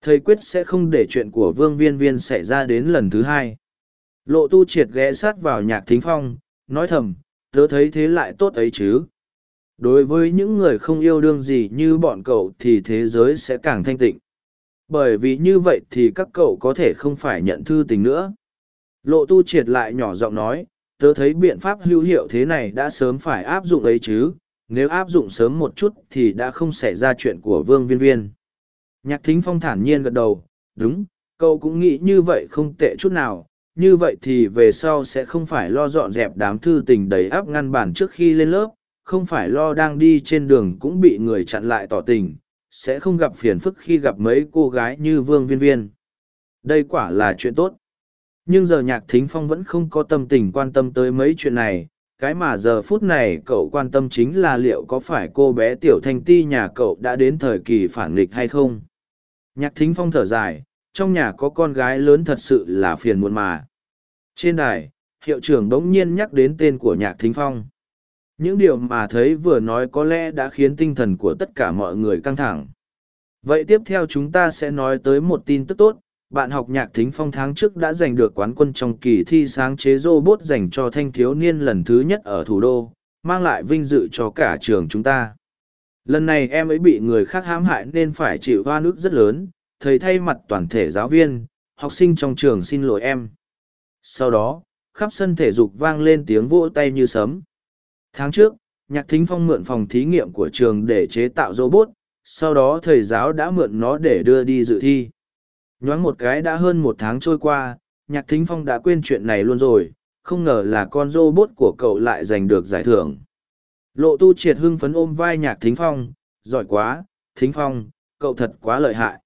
Thầy quyết sẽ không để chuyện của vương viên viên xảy ra đến lần thứ hai. Lộ tu triệt ghé sát vào nhạc thính phong nói thầm tớ thấy thế lại tốt ấy chứ đối với những người không yêu đương gì như bọn cậu thì thế giới sẽ càng thanh tịnh. Bởi vì như vậy thì các cậu có thể không phải nhận thư tình nữa. Lộ tu triệt lại nhỏ giọng nói tớ thấy biện pháp hữu hiệu thế này đã sớm phải áp dụng ấy chứ. Nếu áp dụng sớm một chút thì đã không xảy ra chuyện của vương viên viên. Nhạc thính phong thản nhiên gật đầu, đúng, cậu cũng nghĩ như vậy không tệ chút nào, như vậy thì về sau sẽ không phải lo dọn dẹp đám thư tình đầy áp ngăn bản trước khi lên lớp, không phải lo đang đi trên đường cũng bị người chặn lại tỏ tình, sẽ không gặp phiền phức khi gặp mấy cô gái như Vương Viên Viên. Đây quả là chuyện tốt. Nhưng giờ nhạc thính phong vẫn không có tâm tình quan tâm tới mấy chuyện này, cái mà giờ phút này cậu quan tâm chính là liệu có phải cô bé tiểu thanh ti nhà cậu đã đến thời kỳ phản nghịch hay không Nhạc thính phong thở dài, trong nhà có con gái lớn thật sự là phiền muộn mà. Trên đài, hiệu trưởng đống nhiên nhắc đến tên của nhạc thính phong. Những điều mà thấy vừa nói có lẽ đã khiến tinh thần của tất cả mọi người căng thẳng. Vậy tiếp theo chúng ta sẽ nói tới một tin tức tốt. Bạn học nhạc thính phong tháng trước đã giành được quán quân trong kỳ thi sáng chế robot dành cho thanh thiếu niên lần thứ nhất ở thủ đô, mang lại vinh dự cho cả trường chúng ta lần này em ấy bị người khác hãm hại nên phải chịu hoa nước rất lớn thầy thay mặt toàn thể giáo viên học sinh trong trường xin lỗi em sau đó khắp sân thể dục vang lên tiếng vỗ tay như sấm tháng trước nhạc thính phong mượn phòng thí nghiệm của trường để chế tạo robot sau đó thầy giáo đã mượn nó để đưa đi dự thi nhoáng một cái đã hơn một tháng trôi qua nhạc thính phong đã quên chuyện này luôn rồi không ngờ là con robot của cậu lại giành được giải thưởng Lộ tu triệt hưng phấn ôm vai nhạc thính phong, giỏi quá, thính phong, cậu thật quá lợi hại.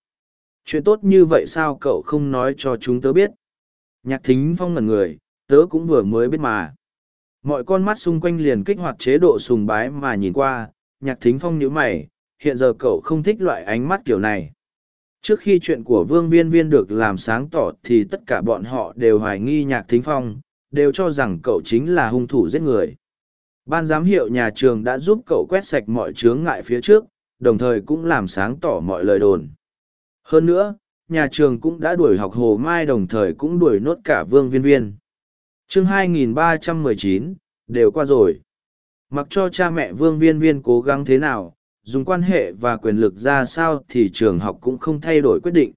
Chuyện tốt như vậy sao cậu không nói cho chúng tớ biết? Nhạc thính phong ngẩn người, tớ cũng vừa mới biết mà. Mọi con mắt xung quanh liền kích hoạt chế độ sùng bái mà nhìn qua, nhạc thính phong nhíu mày, hiện giờ cậu không thích loại ánh mắt kiểu này. Trước khi chuyện của vương viên viên được làm sáng tỏ thì tất cả bọn họ đều hoài nghi nhạc thính phong, đều cho rằng cậu chính là hung thủ giết người. Ban giám hiệu nhà trường đã giúp cậu quét sạch mọi chướng ngại phía trước, đồng thời cũng làm sáng tỏ mọi lời đồn. Hơn nữa, nhà trường cũng đã đuổi học Hồ Mai đồng thời cũng đuổi nốt cả Vương Viên Viên chương 2319, đều qua rồi. Mặc cho cha mẹ Vương Viên Viên cố gắng thế nào, dùng quan hệ và quyền lực ra sao thì trường học cũng không thay đổi quyết định.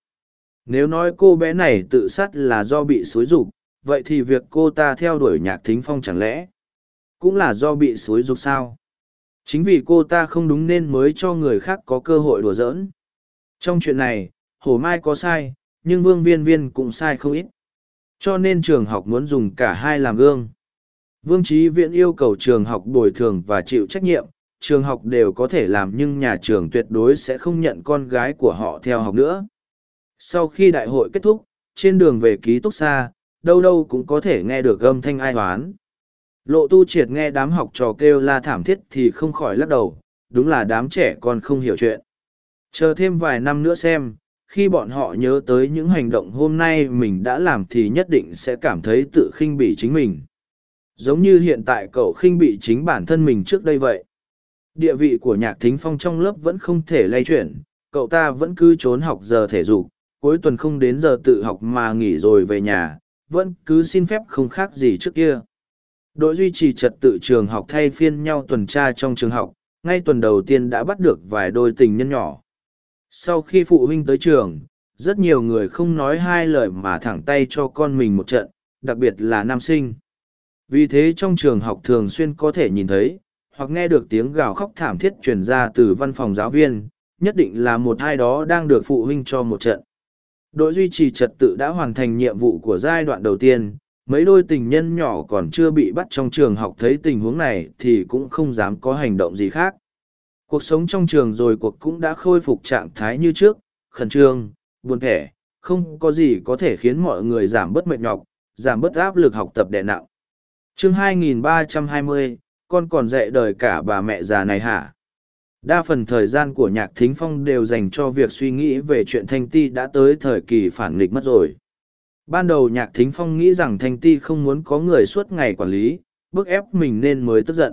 nếu nói cô bé này tự sát là do bị xối rục vậy thì việc cô ta theo đuổi nhạc thính phong chẳng lẽ cũng là do bị xối rục sao chính vì cô ta không đúng nên mới cho người khác có cơ hội đùa giỡn trong chuyện này hổ mai có sai nhưng vương viên viên cũng sai không ít cho nên trường học muốn dùng cả hai làm gương. Vương Chí viễn yêu cầu trường học bồi thường và chịu trách nhiệm, trường học đều có thể làm nhưng nhà trường tuyệt đối sẽ không nhận con gái của họ theo học nữa. Sau khi đại hội kết thúc, trên đường về ký túc xa đâu đâu cũng có thể nghe được âm thanh ai hoán. lộ tu triệt nghe đám học trò kêu la thảm thiết thì không khỏi lắc đầu, đúng là đám trẻ còn không hiểu chuyện. Chờ thêm vài năm nữa xem khi bọn họ nhớ tới những hành động hôm nay mình đã làm thì nhất định sẽ cảm thấy tự khinh bỉ chính mình. Giống như hiện tại cậu khinh bị chính bản thân mình trước đây vậy. Địa vị của nhạc thính phong trong lớp vẫn không thể lay chuyển, cậu ta vẫn cứ trốn học giờ thể dục, cuối tuần không đến giờ tự học mà nghỉ rồi về nhà, vẫn cứ xin phép không khác gì trước kia. Đội duy trì trật tự trường học thay phiên nhau tuần tra trong trường học, ngay tuần đầu tiên đã bắt được vài đôi tình nhân nhỏ sau khi phụ huynh tới trường, rất nhiều người không nói hai lời mà thẳng tay cho con mình một trận, đặc biệt là nam sinh. Vì thế trong trường học thường xuyên có thể nhìn thấy, hoặc nghe được tiếng gào khóc thảm thiết truyền ra từ văn phòng giáo viên, nhất định là một hai đó đang được phụ huynh cho một trận. Đội duy trì trật tự đã hoàn thành nhiệm vụ của giai đoạn đầu tiên, mấy đôi tình nhân nhỏ còn chưa bị bắt trong trường học thấy tình huống này thì cũng không dám có hành động gì khác cuộc sống trong trường rồi cuộc cũng đã khôi phục trạng thái như trước khẩn trương buồn thẻ không có gì có thể khiến mọi người giảm bớt mệt nhọc giảm bớt áp lực học tập đè nặng. Chương 2320, con còn dạy đời cả bà mẹ già này hả? Đa phần thời gian của nhạc thính phong đều dành cho việc suy nghĩ về chuyện thanh ti đã tới thời kỳ phản nghịch mất rồi. Ban đầu nhạc thính phong nghĩ rằng thanh ti không muốn có người suốt ngày quản lý bức ép mình nên mới tức giận.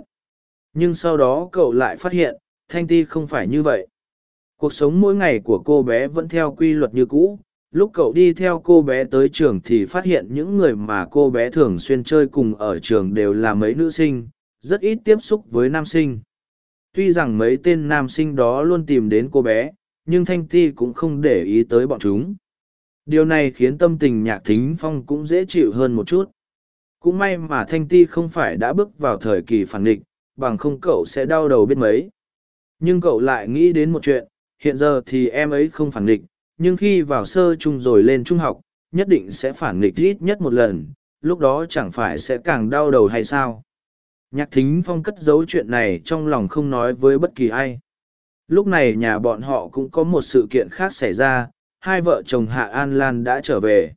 Nhưng sau đó cậu lại phát hiện thanh ti không phải như vậy. Cuộc sống mỗi ngày của cô bé vẫn theo quy luật như cũ. Lúc cậu đi theo cô bé tới trường thì phát hiện những người mà cô bé thường xuyên chơi cùng ở trường đều là mấy nữ sinh, rất ít tiếp xúc với nam sinh. Tuy rằng mấy tên nam sinh đó luôn tìm đến cô bé, nhưng thanh ti cũng không để ý tới bọn chúng. Điều này khiến tâm tình nhạc thính phong cũng dễ chịu hơn một chút. Cũng may mà thanh ti không phải đã bước vào thời kỳ phản địch, bằng không cậu sẽ đau đầu biết mấy nhưng cậu lại nghĩ đến một chuyện, hiện giờ thì em ấy không phản nghịch, nhưng khi vào sơ trung rồi lên trung học, nhất định sẽ phản nghịch ít nhất một lần, lúc đó chẳng phải sẽ càng đau đầu hay sao? Nhạc thính phong cất giấu chuyện này trong lòng không nói với bất kỳ ai. Lúc này nhà bọn họ cũng có một sự kiện khác xảy ra, hai vợ chồng hạ an lan đã trở về.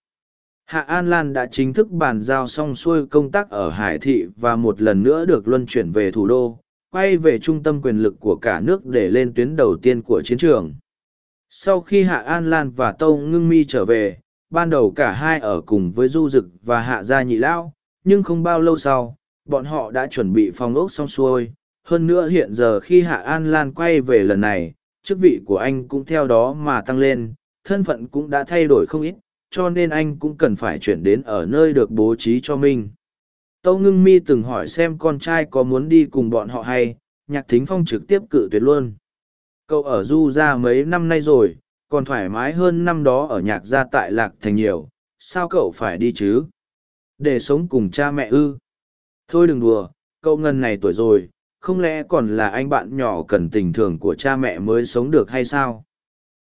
Hạ an lan đã chính thức bàn giao xong xuôi công tác ở hải thị và một lần nữa được luân chuyển về thủ đô quay về trung tâm quyền lực của cả nước để lên tuyến đầu tiên của chiến trường. Sau khi hạ an lan và tâu ngưng mi trở về, ban đầu cả hai ở cùng với du dực và hạ gia nhị lão, nhưng không bao lâu sau, bọn họ đã chuẩn bị phòng ốc xong xuôi. Hơn nữa hiện giờ khi hạ an lan quay về lần này, chức vị của anh cũng theo đó mà tăng lên, thân phận cũng đã thay đổi không ít, cho nên anh cũng cần phải chuyển đến ở nơi được bố trí cho mình tâu ngưng mi từng hỏi xem con trai có muốn đi cùng bọn họ hay, nhạc thính phong trực tiếp cự tuyệt luôn. Cậu ở du ra mấy năm nay rồi, còn thoải mái hơn năm đó ở nhạc gia tại lạc thành nhiều, sao cậu phải đi chứ? Để sống cùng cha mẹ ư? Thôi đừng đùa, cậu ngân này tuổi rồi, không lẽ còn là anh bạn nhỏ cần tình thường của cha mẹ mới sống được hay sao?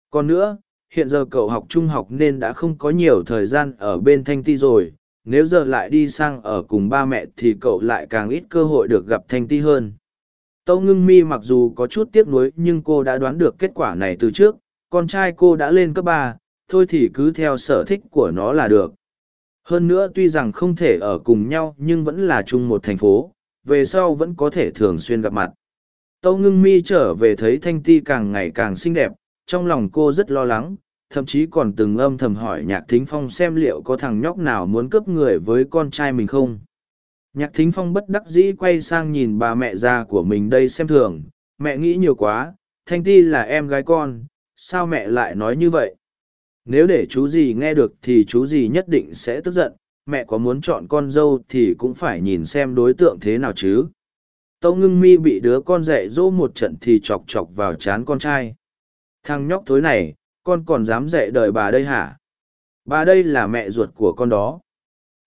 Còn nữa, hiện giờ cậu học trung học nên đã không có nhiều thời gian ở bên thanh ti rồi nếu giờ lại đi sang ở cùng ba mẹ thì cậu lại càng ít cơ hội được gặp thanh ti hơn Tâu ngưng mi mặc dù có chút tiếc nuối nhưng cô đã đoán được kết quả này từ trước, con trai cô đã lên cấp ba, thôi thì cứ theo sở thích của nó là được. Hơn nữa tuy rằng không thể ở cùng nhau nhưng vẫn là chung một thành phố, về sau vẫn có thể thường xuyên gặp mặt. Tâu ngưng mi trở về thấy Thanh Ti càng ngày càng xinh đẹp, trong lòng cô rất lo lắng, thậm chí còn từng âm thầm hỏi nhạc thính phong xem liệu có thằng nhóc nào muốn cướp người với con trai mình không. Nhạc thính phong bất đắc dĩ quay sang nhìn bà mẹ già của mình đây xem thường, mẹ nghĩ nhiều quá, thanh ti là em gái con, sao mẹ lại nói như vậy? Nếu để chú gì nghe được thì chú gì nhất định sẽ tức giận, mẹ có muốn chọn con dâu thì cũng phải nhìn xem đối tượng thế nào chứ. Tâu ngưng mi bị đứa con dạy dỗ một trận thì chọc chọc vào chán con trai. Thằng nhóc thối này, con còn dám dạy đời bà đây hả? Bà đây là mẹ ruột của con đó.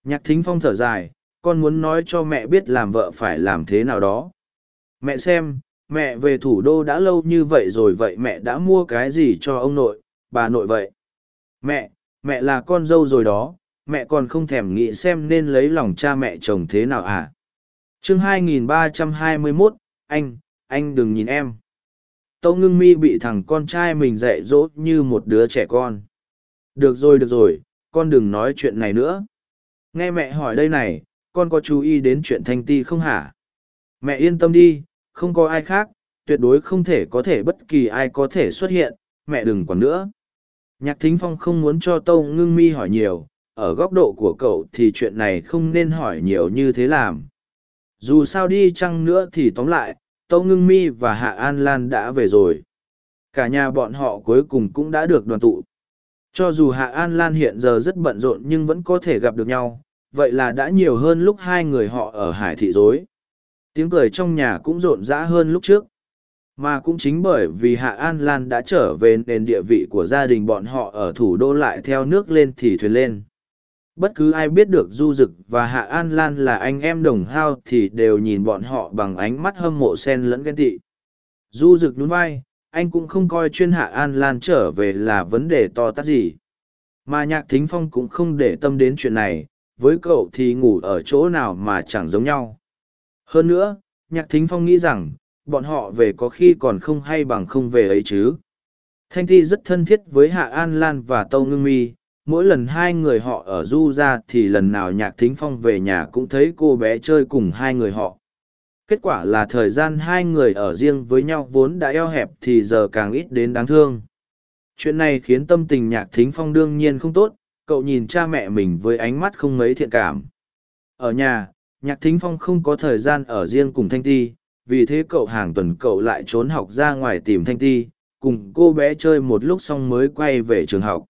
Nhạc thính phong thở dài, con muốn nói cho mẹ biết làm vợ phải làm thế nào đó. Mẹ xem, mẹ về thủ đô đã lâu như vậy rồi vậy mẹ đã mua cái gì cho ông nội, bà nội vậy? Mẹ, mẹ là con dâu rồi đó, mẹ còn không thèm nghĩ xem nên lấy lòng cha mẹ chồng thế nào à? chương 2321, anh, anh đừng nhìn em. Tâu ngưng mi bị thằng con trai mình dạy dỗ như một đứa trẻ con. Được rồi được rồi, con đừng nói chuyện này nữa. Nghe mẹ hỏi đây này, con có chú ý đến chuyện thanh ti không hả? Mẹ yên tâm đi, không có ai khác, tuyệt đối không thể có thể bất kỳ ai có thể xuất hiện, mẹ đừng còn nữa. Nhạc thính phong không muốn cho tâu ngưng mi hỏi nhiều, ở góc độ của cậu thì chuyện này không nên hỏi nhiều như thế làm. Dù sao đi chăng nữa thì tóm lại, tâu ngưng mi và hạ an lan đã về rồi. Cả nhà bọn họ cuối cùng cũng đã được đoàn tụ. Cho dù Hạ An Lan hiện giờ rất bận rộn nhưng vẫn có thể gặp được nhau, vậy là đã nhiều hơn lúc hai người họ ở hải thị dối. Tiếng cười trong nhà cũng rộn rã hơn lúc trước. Mà cũng chính bởi vì Hạ An Lan đã trở về nền địa vị của gia đình bọn họ ở thủ đô lại theo nước lên thì thuyền lên. Bất cứ ai biết được Du Dực và Hạ An Lan là anh em đồng hao thì đều nhìn bọn họ bằng ánh mắt hâm mộ sen lẫn ghen tị. Du Dực nhún vai, anh cũng không coi chuyên Hạ An Lan trở về là vấn đề to tát gì. Mà Nhạc Thính Phong cũng không để tâm đến chuyện này, với cậu thì ngủ ở chỗ nào mà chẳng giống nhau. Hơn nữa, Nhạc Thính Phong nghĩ rằng, bọn họ về có khi còn không hay bằng không về ấy chứ. Thanh Ti rất thân thiết với Hạ An Lan và Tâu Ngưng Mi, mỗi lần hai người họ ở du ra thì lần nào Nhạc Thính Phong về nhà cũng thấy cô bé chơi cùng hai người họ. Kết quả là thời gian hai người ở riêng với nhau vốn đã eo hẹp thì giờ càng ít đến đáng thương. Chuyện này khiến tâm tình Nhạc Thính Phong đương nhiên không tốt, cậu nhìn cha mẹ mình với ánh mắt không mấy thiện cảm. Ở nhà, Nhạc Thính Phong không có thời gian ở riêng cùng Thanh Ti, vì thế cậu hàng tuần cậu lại trốn học ra ngoài tìm Thanh Ti, cùng cô bé chơi một lúc xong mới quay về trường học.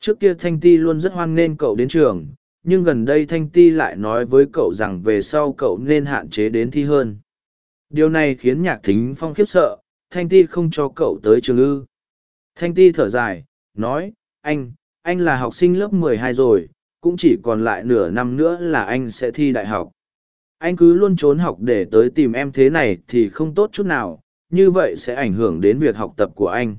Trước kia Thanh Ti luôn rất hoan nghênh cậu đến trường, nhưng gần đây Thanh Ti lại nói với cậu rằng về sau cậu nên hạn chế đến thi hơn. Điều này khiến Nhạc Thính Phong khiếp sợ, Thanh Ti không cho cậu tới trường ư. Thanh Ti thở dài, nói, anh, anh là học sinh lớp mười hai rồi, cũng chỉ còn lại nửa năm nữa là anh sẽ thi đại học anh cứ luôn trốn học để tới tìm em thế này thì không tốt chút nào như vậy sẽ ảnh hưởng đến việc học tập của anh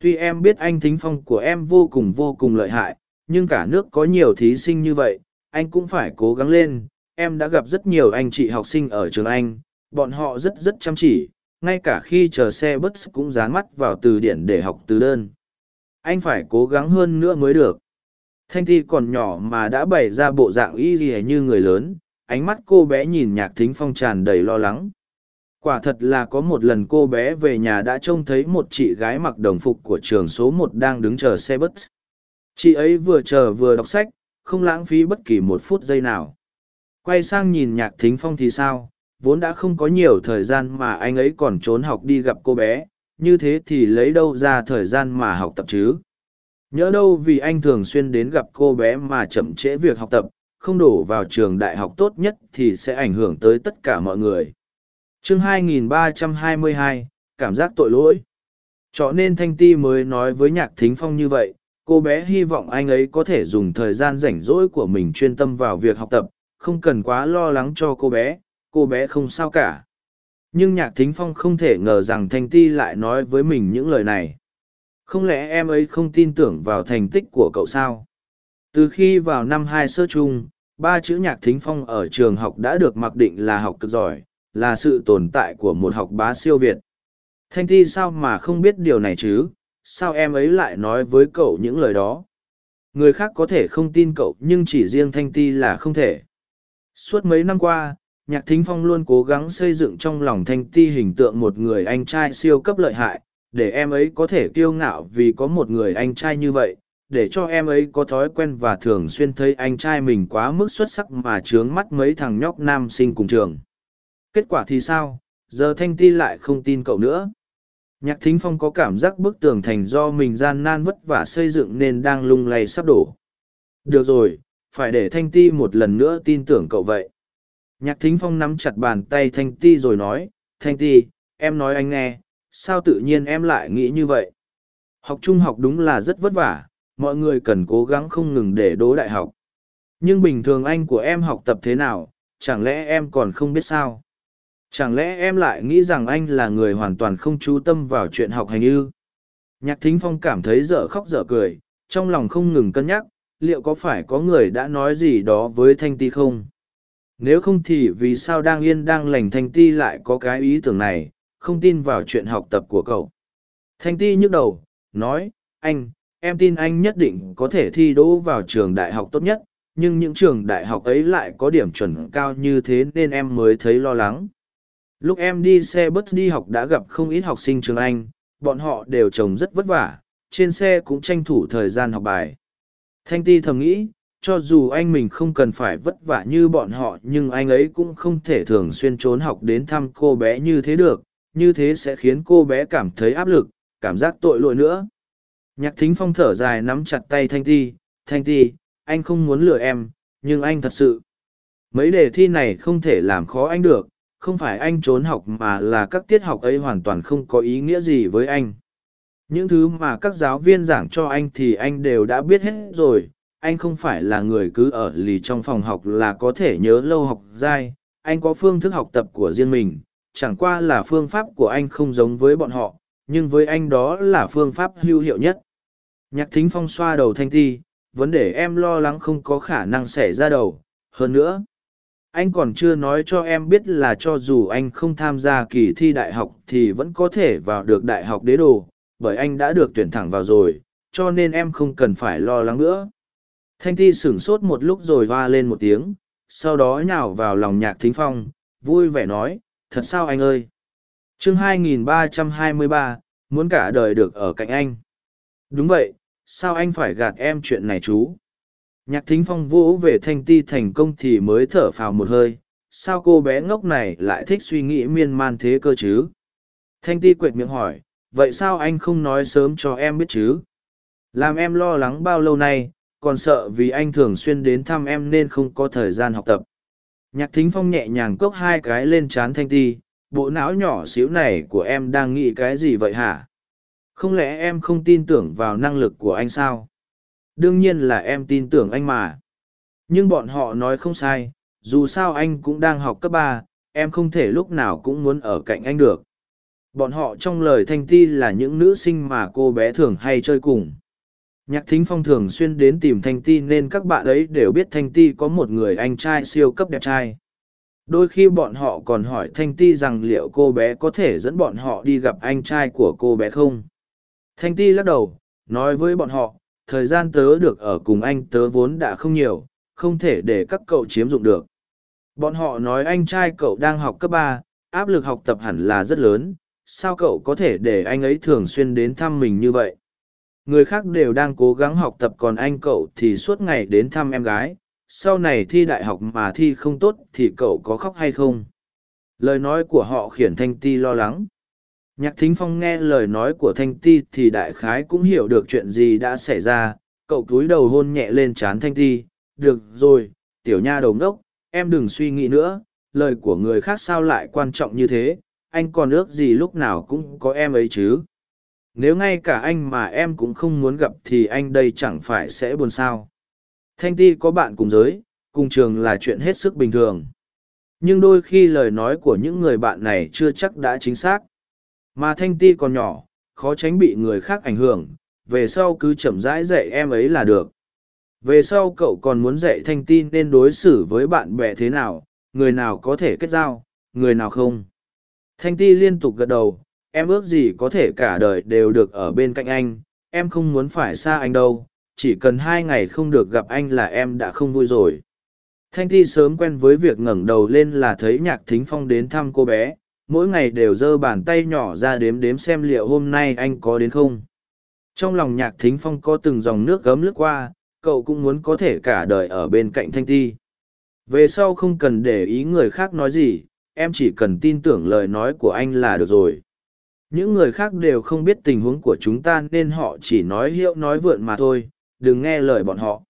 tuy em biết anh thính phong của em vô cùng vô cùng lợi hại, nhưng cả nước có nhiều thí sinh như vậy, anh cũng phải cố gắng lên. Em đã gặp rất nhiều anh chị học sinh ở trường anh, bọn họ rất rất chăm chỉ, ngay cả khi chờ xe bus cũng dán mắt vào từ điển để học từ đơn. Anh phải cố gắng hơn nữa mới được. Thanh thi còn nhỏ mà đã bày ra bộ dạng y gì như người lớn, ánh mắt cô bé nhìn nhạc thính phong tràn đầy lo lắng quả thật là có một lần cô bé về nhà đã trông thấy một chị gái mặc đồng phục của trường số một đang đứng chờ xe bus. Chị ấy vừa chờ vừa đọc sách, không lãng phí bất kỳ một phút giây nào. Quay sang nhìn nhạc thính phong thì sao? Vốn đã không có nhiều thời gian mà anh ấy còn trốn học đi gặp cô bé, như thế thì lấy đâu ra thời gian mà học tập chứ? Nhớ đâu vì anh thường xuyên đến gặp cô bé mà chậm trễ việc học tập, không đổ vào trường đại học tốt nhất thì sẽ ảnh hưởng tới tất cả mọi người chương 2322, cảm giác tội lỗi. Cho nên Thanh Ti mới nói với Nhạc Thính Phong như vậy, cô bé hy vọng anh ấy có thể dùng thời gian rảnh rỗi của mình chuyên tâm vào việc học tập, không cần quá lo lắng cho cô bé, cô bé không sao cả. Nhưng Nhạc Thính Phong không thể ngờ rằng Thanh Ti lại nói với mình những lời này. Không lẽ em ấy không tin tưởng vào thành tích của cậu sao? Từ khi vào năm hai sơ chung, ba chữ nhạc thính phong ở trường học đã được mặc định là học cực giỏi, là sự tồn tại của một học bá siêu Việt. Thanh Thi sao mà không biết điều này chứ, sao em ấy lại nói với cậu những lời đó? Người khác có thể không tin cậu nhưng chỉ riêng Thanh Ti là không thể. Suốt mấy năm qua, Nhạc Thính Phong luôn cố gắng xây dựng trong lòng Thanh Ti hình tượng một người anh trai siêu cấp lợi hại, để em ấy có thể kiêu ngạo vì có một người anh trai như vậy, để cho em ấy có thói quen và thường xuyên thấy anh trai mình quá mức xuất sắc mà trướng mắt mấy thằng nhóc nam sinh cùng trường. Kết quả thì sao, giờ Thanh Ti lại không tin cậu nữa. Nhạc Thính Phong có cảm giác bức tường thành do mình gian nan vất vả xây dựng nên đang lung lay sắp đổ. Được rồi, phải để Thanh Ti một lần nữa tin tưởng cậu vậy. Nhạc Thính Phong nắm chặt bàn tay Thanh Ti rồi nói, Thanh Ti, em nói anh nghe, sao tự nhiên em lại nghĩ như vậy? Học trung học đúng là rất vất vả, mọi người cần cố gắng không ngừng để đỗ đại học. Nhưng bình thường anh của em học tập thế nào, chẳng lẽ em còn không biết sao? Chẳng lẽ em lại nghĩ rằng anh là người hoàn toàn không chú tâm vào chuyện học hành ư? Nhạc thính phong cảm thấy dở khóc dở cười, trong lòng không ngừng cân nhắc, liệu có phải có người đã nói gì đó với Thanh Ti không? Nếu không thì vì sao đang yên đang lành Thanh Ti lại có cái ý tưởng này, không tin vào chuyện học tập của cậu? Thanh Ti nhức đầu, nói, anh, em tin anh nhất định có thể thi đỗ vào trường đại học tốt nhất, nhưng những trường đại học ấy lại có điểm chuẩn cao như thế nên em mới thấy lo lắng. Lúc em đi xe bus đi học đã gặp không ít học sinh trường Anh, bọn họ đều trồng rất vất vả, trên xe cũng tranh thủ thời gian học bài. Thanh ti thầm nghĩ, cho dù anh mình không cần phải vất vả như bọn họ nhưng anh ấy cũng không thể thường xuyên trốn học đến thăm cô bé như thế được, như thế sẽ khiến cô bé cảm thấy áp lực, cảm giác tội lỗi nữa. Nhạc thính phong thở dài nắm chặt tay Thanh ti, Thanh ti, anh không muốn lừa em, nhưng anh thật sự. Mấy đề thi này không thể làm khó anh được, không phải anh trốn học mà là các tiết học ấy hoàn toàn không có ý nghĩa gì với anh. Những thứ mà các giáo viên giảng cho anh thì anh đều đã biết hết rồi. Anh không phải là người cứ ở lì trong phòng học là có thể nhớ lâu học dai. Anh có phương thức học tập của riêng mình. Chẳng qua là phương pháp của anh không giống với bọn họ, nhưng với anh đó là phương pháp hữu hiệu nhất. Nhạc thính phong xoa đầu thanh thi. vấn đề em lo lắng không có khả năng xảy ra đầu. Hơn nữa anh còn chưa nói cho em biết là cho dù anh không tham gia kỳ thi đại học thì vẫn có thể vào được đại học đế đồ bởi anh đã được tuyển thẳng vào rồi cho nên em không cần phải lo lắng nữa. Thanh thi sửng sốt một lúc rồi va lên một tiếng sau đó nhào vào lòng nhạc thính phong vui vẻ nói thật sao anh ơi? Chương 2323, muốn cả đời được ở cạnh anh. Đúng vậy sao anh phải gạt em chuyện này chú? Nhạc thính phong vỗ về thanh ti thành công thì mới thở phào một hơi, sao cô bé ngốc này lại thích suy nghĩ miên man thế cơ chứ? Thanh ti quệt miệng hỏi, vậy sao anh không nói sớm cho em biết chứ? Làm em lo lắng bao lâu nay, còn sợ vì anh thường xuyên đến thăm em nên không có thời gian học tập. Nhạc thính phong nhẹ nhàng cốc hai cái lên trán thanh ti, bộ não nhỏ xíu này của em đang nghĩ cái gì vậy hả? Không lẽ em không tin tưởng vào năng lực của anh sao? Đương nhiên là em tin tưởng anh mà. Nhưng bọn họ nói không sai, dù sao anh cũng đang học cấp ba, em không thể lúc nào cũng muốn ở cạnh anh được. Bọn họ trong lời thanh ti là những nữ sinh mà cô bé thường hay chơi cùng. Nhạc thính phong thường xuyên đến tìm thanh ti nên các bạn ấy đều biết thanh ti có một người anh trai siêu cấp đẹp trai. Đôi khi bọn họ còn hỏi thanh ti rằng liệu cô bé có thể dẫn bọn họ đi gặp anh trai của cô bé không? Thanh ti lắc đầu, nói với bọn họ thời gian tớ được ở cùng anh tớ vốn đã không nhiều, không thể để các cậu chiếm dụng được. Bọn họ nói anh trai cậu đang học cấp ba, áp lực học tập hẳn là rất lớn, sao cậu có thể để anh ấy thường xuyên đến thăm mình như vậy? Người khác đều đang cố gắng học tập còn anh cậu thì suốt ngày đến thăm em gái, sau này thi đại học mà thi không tốt thì cậu có khóc hay không? Lời nói của họ khiến Thanh Ti lo lắng. Nhạc thính phong nghe lời nói của thanh ti thì đại khái cũng hiểu được chuyện gì đã xảy ra, cậu cúi đầu hôn nhẹ lên trán thanh ti, được rồi, tiểu nha đầu ngốc, em đừng suy nghĩ nữa, lời của người khác sao lại quan trọng như thế, anh còn ước gì lúc nào cũng có em ấy chứ. Nếu ngay cả anh mà em cũng không muốn gặp thì anh đây chẳng phải sẽ buồn sao. Thanh ti có bạn cùng giới, cùng trường là chuyện hết sức bình thường. Nhưng đôi khi lời nói của những người bạn này chưa chắc đã chính xác mà thanh ti còn nhỏ, khó tránh bị người khác ảnh hưởng, về sau cứ chậm rãi dạy em ấy là được. Về sau cậu còn muốn dạy thanh ti nên đối xử với bạn bè thế nào, người nào có thể kết giao, người nào không. Thanh ti liên tục gật đầu, em ước gì có thể cả đời đều được ở bên cạnh anh, em không muốn phải xa anh đâu, chỉ cần hai ngày không được gặp anh là em đã không vui rồi. Thanh ti sớm quen với việc ngẩng đầu lên là thấy nhạc thính phong đến thăm cô bé, mỗi ngày đều giơ bàn tay nhỏ ra đếm đếm xem liệu hôm nay anh có đến không. Trong lòng nhạc thính phong có từng dòng nước gấm lướt qua, cậu cũng muốn có thể cả đời ở bên cạnh thanh ti về sau không cần để ý người khác nói gì, em chỉ cần tin tưởng lời nói của anh là được rồi. Những người khác đều không biết tình huống của chúng ta nên họ chỉ nói hiệu nói vượn mà thôi, đừng nghe lời bọn họ.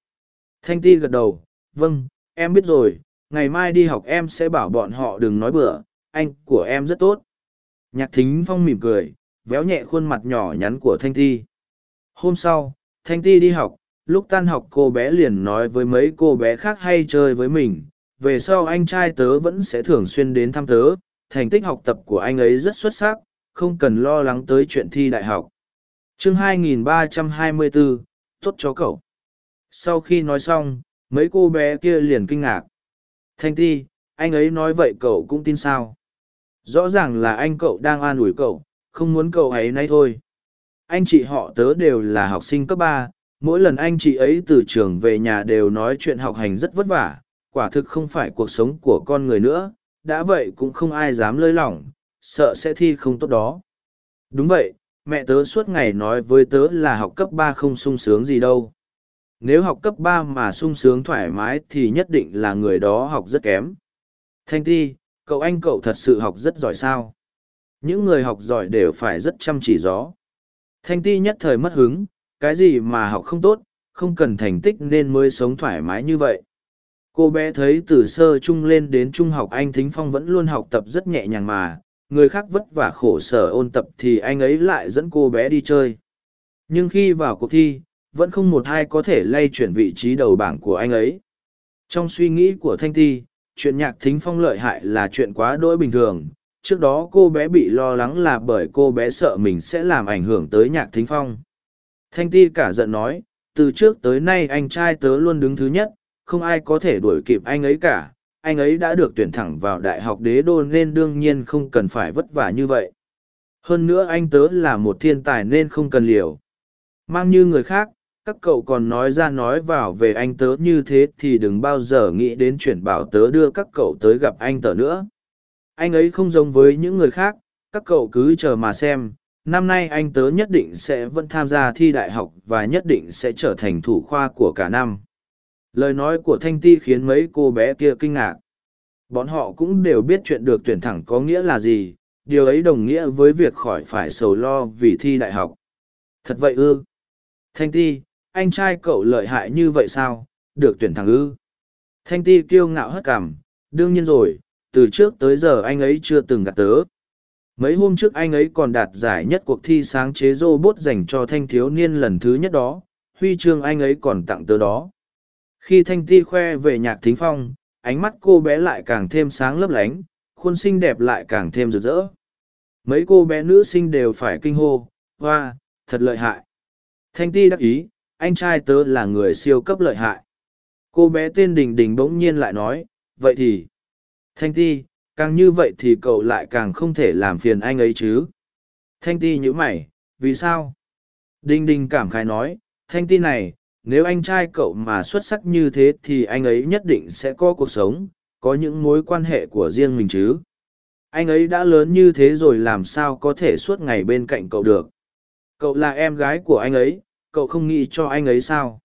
Thanh ti gật đầu vâng em biết rồi, ngày mai đi học em sẽ bảo bọn họ đừng nói bừa anh của em rất tốt nhạc thính phong mỉm cười véo nhẹ khuôn mặt nhỏ nhắn của thanh thi hôm sau Thanh Ti đi học, lúc tan học cô bé liền nói với mấy cô bé khác hay chơi với mình. Về sau anh trai tớ vẫn sẽ thường xuyên đến thăm tớ, thành tích học tập của anh ấy rất xuất sắc, không cần lo lắng tới chuyện thi đại học. chương 2324, tốt cho cậu. Sau khi nói xong, mấy cô bé kia liền kinh ngạc. Thanh Ti, anh ấy nói vậy cậu cũng tin sao? Rõ ràng là anh cậu đang an ủi cậu, không muốn cậu ấy nay thôi. Anh chị họ tớ đều là học sinh cấp ba, mỗi lần anh chị ấy từ trường về nhà đều nói chuyện học hành rất vất vả, quả thực không phải cuộc sống của con người nữa, đã vậy cũng không ai dám lơi lỏng, sợ sẽ thi không tốt đó. Đúng vậy, mẹ tớ suốt ngày nói với tớ là học cấp ba không sung sướng gì đâu. Nếu học cấp ba mà sung sướng thoải mái thì nhất định là người đó học rất kém. Thanh Ti, cậu anh cậu thật sự học rất giỏi sao? Những người học giỏi đều phải rất chăm chỉ gió. Thanh Ti nhất thời mất hứng, cái gì mà học không tốt, không cần thành tích nên mới sống thoải mái như vậy. Cô bé thấy từ sơ trung lên đến trung học anh Thính Phong vẫn luôn học tập rất nhẹ nhàng mà, người khác vất vả khổ sở ôn tập thì anh ấy lại dẫn cô bé đi chơi. Nhưng khi vào cuộc thi, vẫn không một ai có thể lay chuyển vị trí đầu bảng của anh ấy. Trong suy nghĩ của Thanh Ti, chuyện nhạc thính phong lợi hại là chuyện quá đỗi bình thường. Trước đó cô bé bị lo lắng là bởi cô bé sợ mình sẽ làm ảnh hưởng tới nhạc thính phong. Thanh Ti cả giận nói, từ trước tới nay anh trai tớ luôn đứng thứ nhất, không ai có thể đuổi kịp anh ấy cả. Anh ấy đã được tuyển thẳng vào đại học đế đô nên đương nhiên không cần phải vất vả như vậy. Hơn nữa anh tớ là một thiên tài nên không cần liều. Mang như người khác, các cậu còn nói ra nói vào về anh tớ như thế thì đừng bao giờ nghĩ đến chuyện bảo tớ đưa các cậu tới gặp anh tớ nữa. Anh ấy không giống với những người khác, các cậu cứ chờ mà xem. Năm nay anh tớ nhất định sẽ vẫn tham gia thi đại học và nhất định sẽ trở thành thủ khoa của cả năm. Lời nói của thanh ti khiến mấy cô bé kia kinh ngạc. Bọn họ cũng đều biết chuyện được tuyển thẳng có nghĩa là gì. Điều ấy đồng nghĩa với việc khỏi phải sầu lo vì thi đại học. Thật vậy ư? Thanh ti anh trai cậu lợi hại như vậy sao, được tuyển thẳng ư. Thanh ti kiêu ngạo hất cảm, đương nhiên rồi, từ trước tới giờ anh ấy chưa từng gặp tớ. Mấy hôm trước anh ấy còn đạt giải nhất cuộc thi sáng chế robot dành cho thanh thiếu niên lần thứ nhất đó, huy chương anh ấy còn tặng tớ đó. Khi thanh ti khoe về nhạc thính phong, ánh mắt cô bé lại càng thêm sáng lấp lánh, khuôn xinh đẹp lại càng thêm rực rỡ. Mấy cô bé nữ sinh đều phải kinh hô, hoa, thật lợi hại. Thanh ti đắc ý, anh trai tớ là người siêu cấp lợi hại. Cô bé tên Đình Đình bỗng nhiên lại nói, vậy thì, Thanh Ti, càng như vậy thì cậu lại càng không thể làm phiền anh ấy chứ. Thanh Ti nhữ mày, vì sao? Đình Đình cảm khái nói, Thanh Ti này, nếu anh trai cậu mà xuất sắc như thế thì anh ấy nhất định sẽ có cuộc sống, có những mối quan hệ của riêng mình chứ. Anh ấy đã lớn như thế rồi làm sao có thể suốt ngày bên cạnh cậu được. Cậu là em gái của anh ấy, cậu không nghĩ cho anh ấy sao?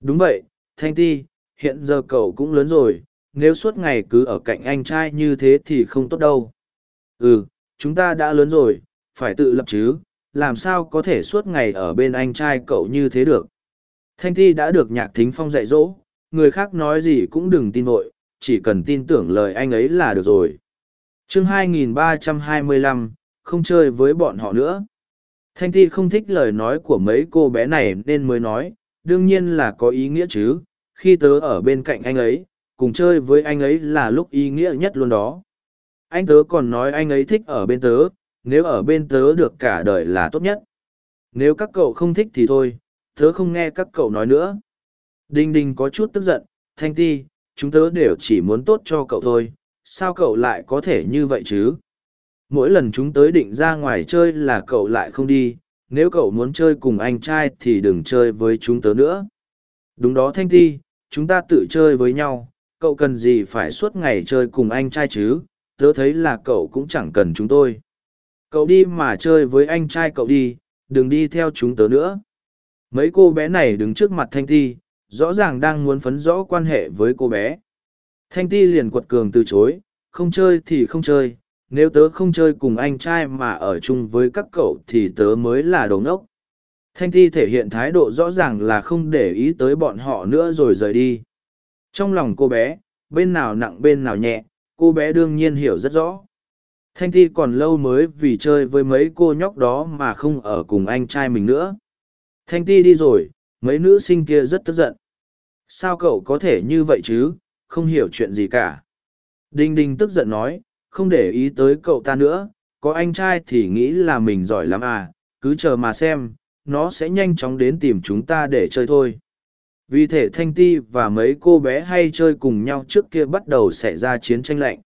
Đúng vậy thanh ti hiện giờ cậu cũng lớn rồi nếu suốt ngày cứ ở cạnh anh trai như thế thì không tốt đâu. Ừ chúng ta đã lớn rồi phải tự lập chứ làm sao có thể suốt ngày ở bên anh trai cậu như thế được? Thanh ti đã được nhạc thính phong dạy dỗ người khác nói gì cũng đừng tin vội chỉ cần tin tưởng lời anh ấy là được rồi. Chương 2325, không chơi với bọn họ nữa. Thanh Ti không thích lời nói của mấy cô bé này nên mới nói, đương nhiên là có ý nghĩa chứ, khi tớ ở bên cạnh anh ấy, cùng chơi với anh ấy là lúc ý nghĩa nhất luôn đó. Anh tớ còn nói anh ấy thích ở bên tớ, nếu ở bên tớ được cả đời là tốt nhất. Nếu các cậu không thích thì thôi, tớ không nghe các cậu nói nữa. Đinh Đinh có chút tức giận, Thanh Ti, chúng tớ đều chỉ muốn tốt cho cậu thôi, sao cậu lại có thể như vậy chứ? Mỗi lần chúng tới định ra ngoài chơi là cậu lại không đi nếu cậu muốn chơi cùng anh trai thì đừng chơi với chúng tớ nữa. Đúng đó thanh Thi, chúng ta tự chơi với nhau cậu cần gì phải suốt ngày chơi cùng anh trai chứ? Tớ thấy là cậu cũng chẳng cần chúng tôi. Cậu đi mà chơi với anh trai cậu đi đừng đi theo chúng tớ nữa. Mấy cô bé này đứng trước mặt thanh Thi, rõ ràng đang muốn phấn rõ quan hệ với cô bé. Thanh ti liền quật cường từ chối không chơi thì không chơi nếu tớ không chơi cùng anh trai mà ở chung với các cậu thì tớ mới là đồ ngốc. Thanh thi thể hiện thái độ rõ ràng là không để ý tới bọn họ nữa rồi rời đi. Trong lòng cô bé bên nào nặng bên nào nhẹ cô bé đương nhiên hiểu rất rõ. Thanh thi còn lâu mới vì chơi với mấy cô nhóc đó mà không ở cùng anh trai mình nữa. Thanh ti đi rồi mấy nữ sinh kia rất tức giận. Sao cậu có thể như vậy chứ, không hiểu chuyện gì cả. Đinh Đinh tức giận nói, không để ý tới cậu ta nữa, có anh trai thì nghĩ là mình giỏi lắm à, cứ chờ mà xem, nó sẽ nhanh chóng đến tìm chúng ta để chơi thôi. Vì thể Thanh Ti và mấy cô bé hay chơi cùng nhau trước kia bắt đầu xảy ra chiến tranh lạnh.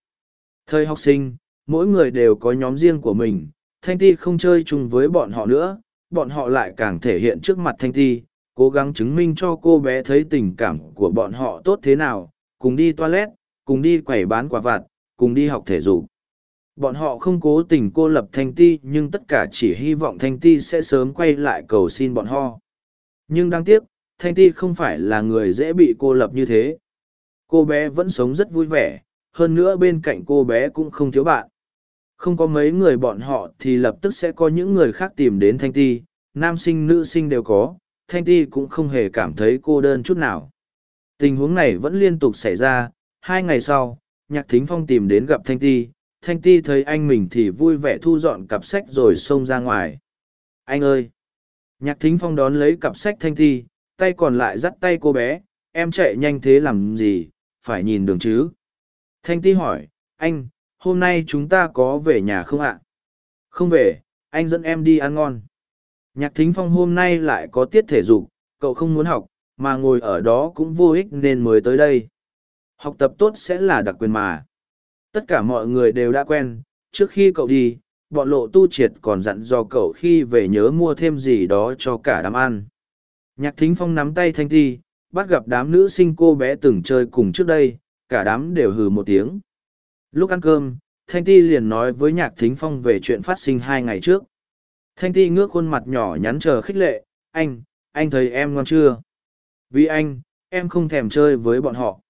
Thời học sinh, mỗi người đều có nhóm riêng của mình, Thanh Ti không chơi chung với bọn họ nữa, bọn họ lại càng thể hiện trước mặt Thanh Ti, cố gắng chứng minh cho cô bé thấy tình cảm của bọn họ tốt thế nào, cùng đi toilet, cùng đi quẩy bán quả vặt, cùng đi học thể dục. Bọn họ không cố tình cô lập Thanh Ti nhưng tất cả chỉ hy vọng Thanh Ti sẽ sớm quay lại cầu xin bọn họ. Nhưng đáng tiếc, Thanh Ti không phải là người dễ bị cô lập như thế. Cô bé vẫn sống rất vui vẻ, hơn nữa bên cạnh cô bé cũng không thiếu bạn. Không có mấy người bọn họ thì lập tức sẽ có những người khác tìm đến Thanh Ti, nam sinh nữ sinh đều có, Thanh Ti cũng không hề cảm thấy cô đơn chút nào. Tình huống này vẫn liên tục xảy ra, hai ngày sau, Nhạc Thính Phong tìm đến gặp Thanh Ti, Thanh Ti thấy anh mình thì vui vẻ thu dọn cặp sách rồi xông ra ngoài. Anh ơi! Nhạc Thính Phong đón lấy cặp sách Thanh Ti, tay còn lại dắt tay cô bé, em chạy nhanh thế làm gì, phải nhìn đường chứ. Thanh Ti hỏi, anh, hôm nay chúng ta có về nhà không ạ? Không về, anh dẫn em đi ăn ngon. Nhạc Thính Phong hôm nay lại có tiết thể dục, cậu không muốn học, mà ngồi ở đó cũng vô ích nên mới tới đây. Học tập tốt sẽ là đặc quyền mà. Tất cả mọi người đều đã quen, trước khi cậu đi, bọn lộ tu triệt còn dặn dò cậu khi về nhớ mua thêm gì đó cho cả đám ăn. Nhạc thính phong nắm tay thanh Thi, bắt gặp đám nữ sinh cô bé từng chơi cùng trước đây, cả đám đều hừ một tiếng. Lúc ăn cơm, thanh ti liền nói với nhạc thính phong về chuyện phát sinh hai ngày trước. Thanh ti ngước khuôn mặt nhỏ nhắn chờ khích lệ, anh, anh thấy em ngon chưa? Vì anh, em không thèm chơi với bọn họ.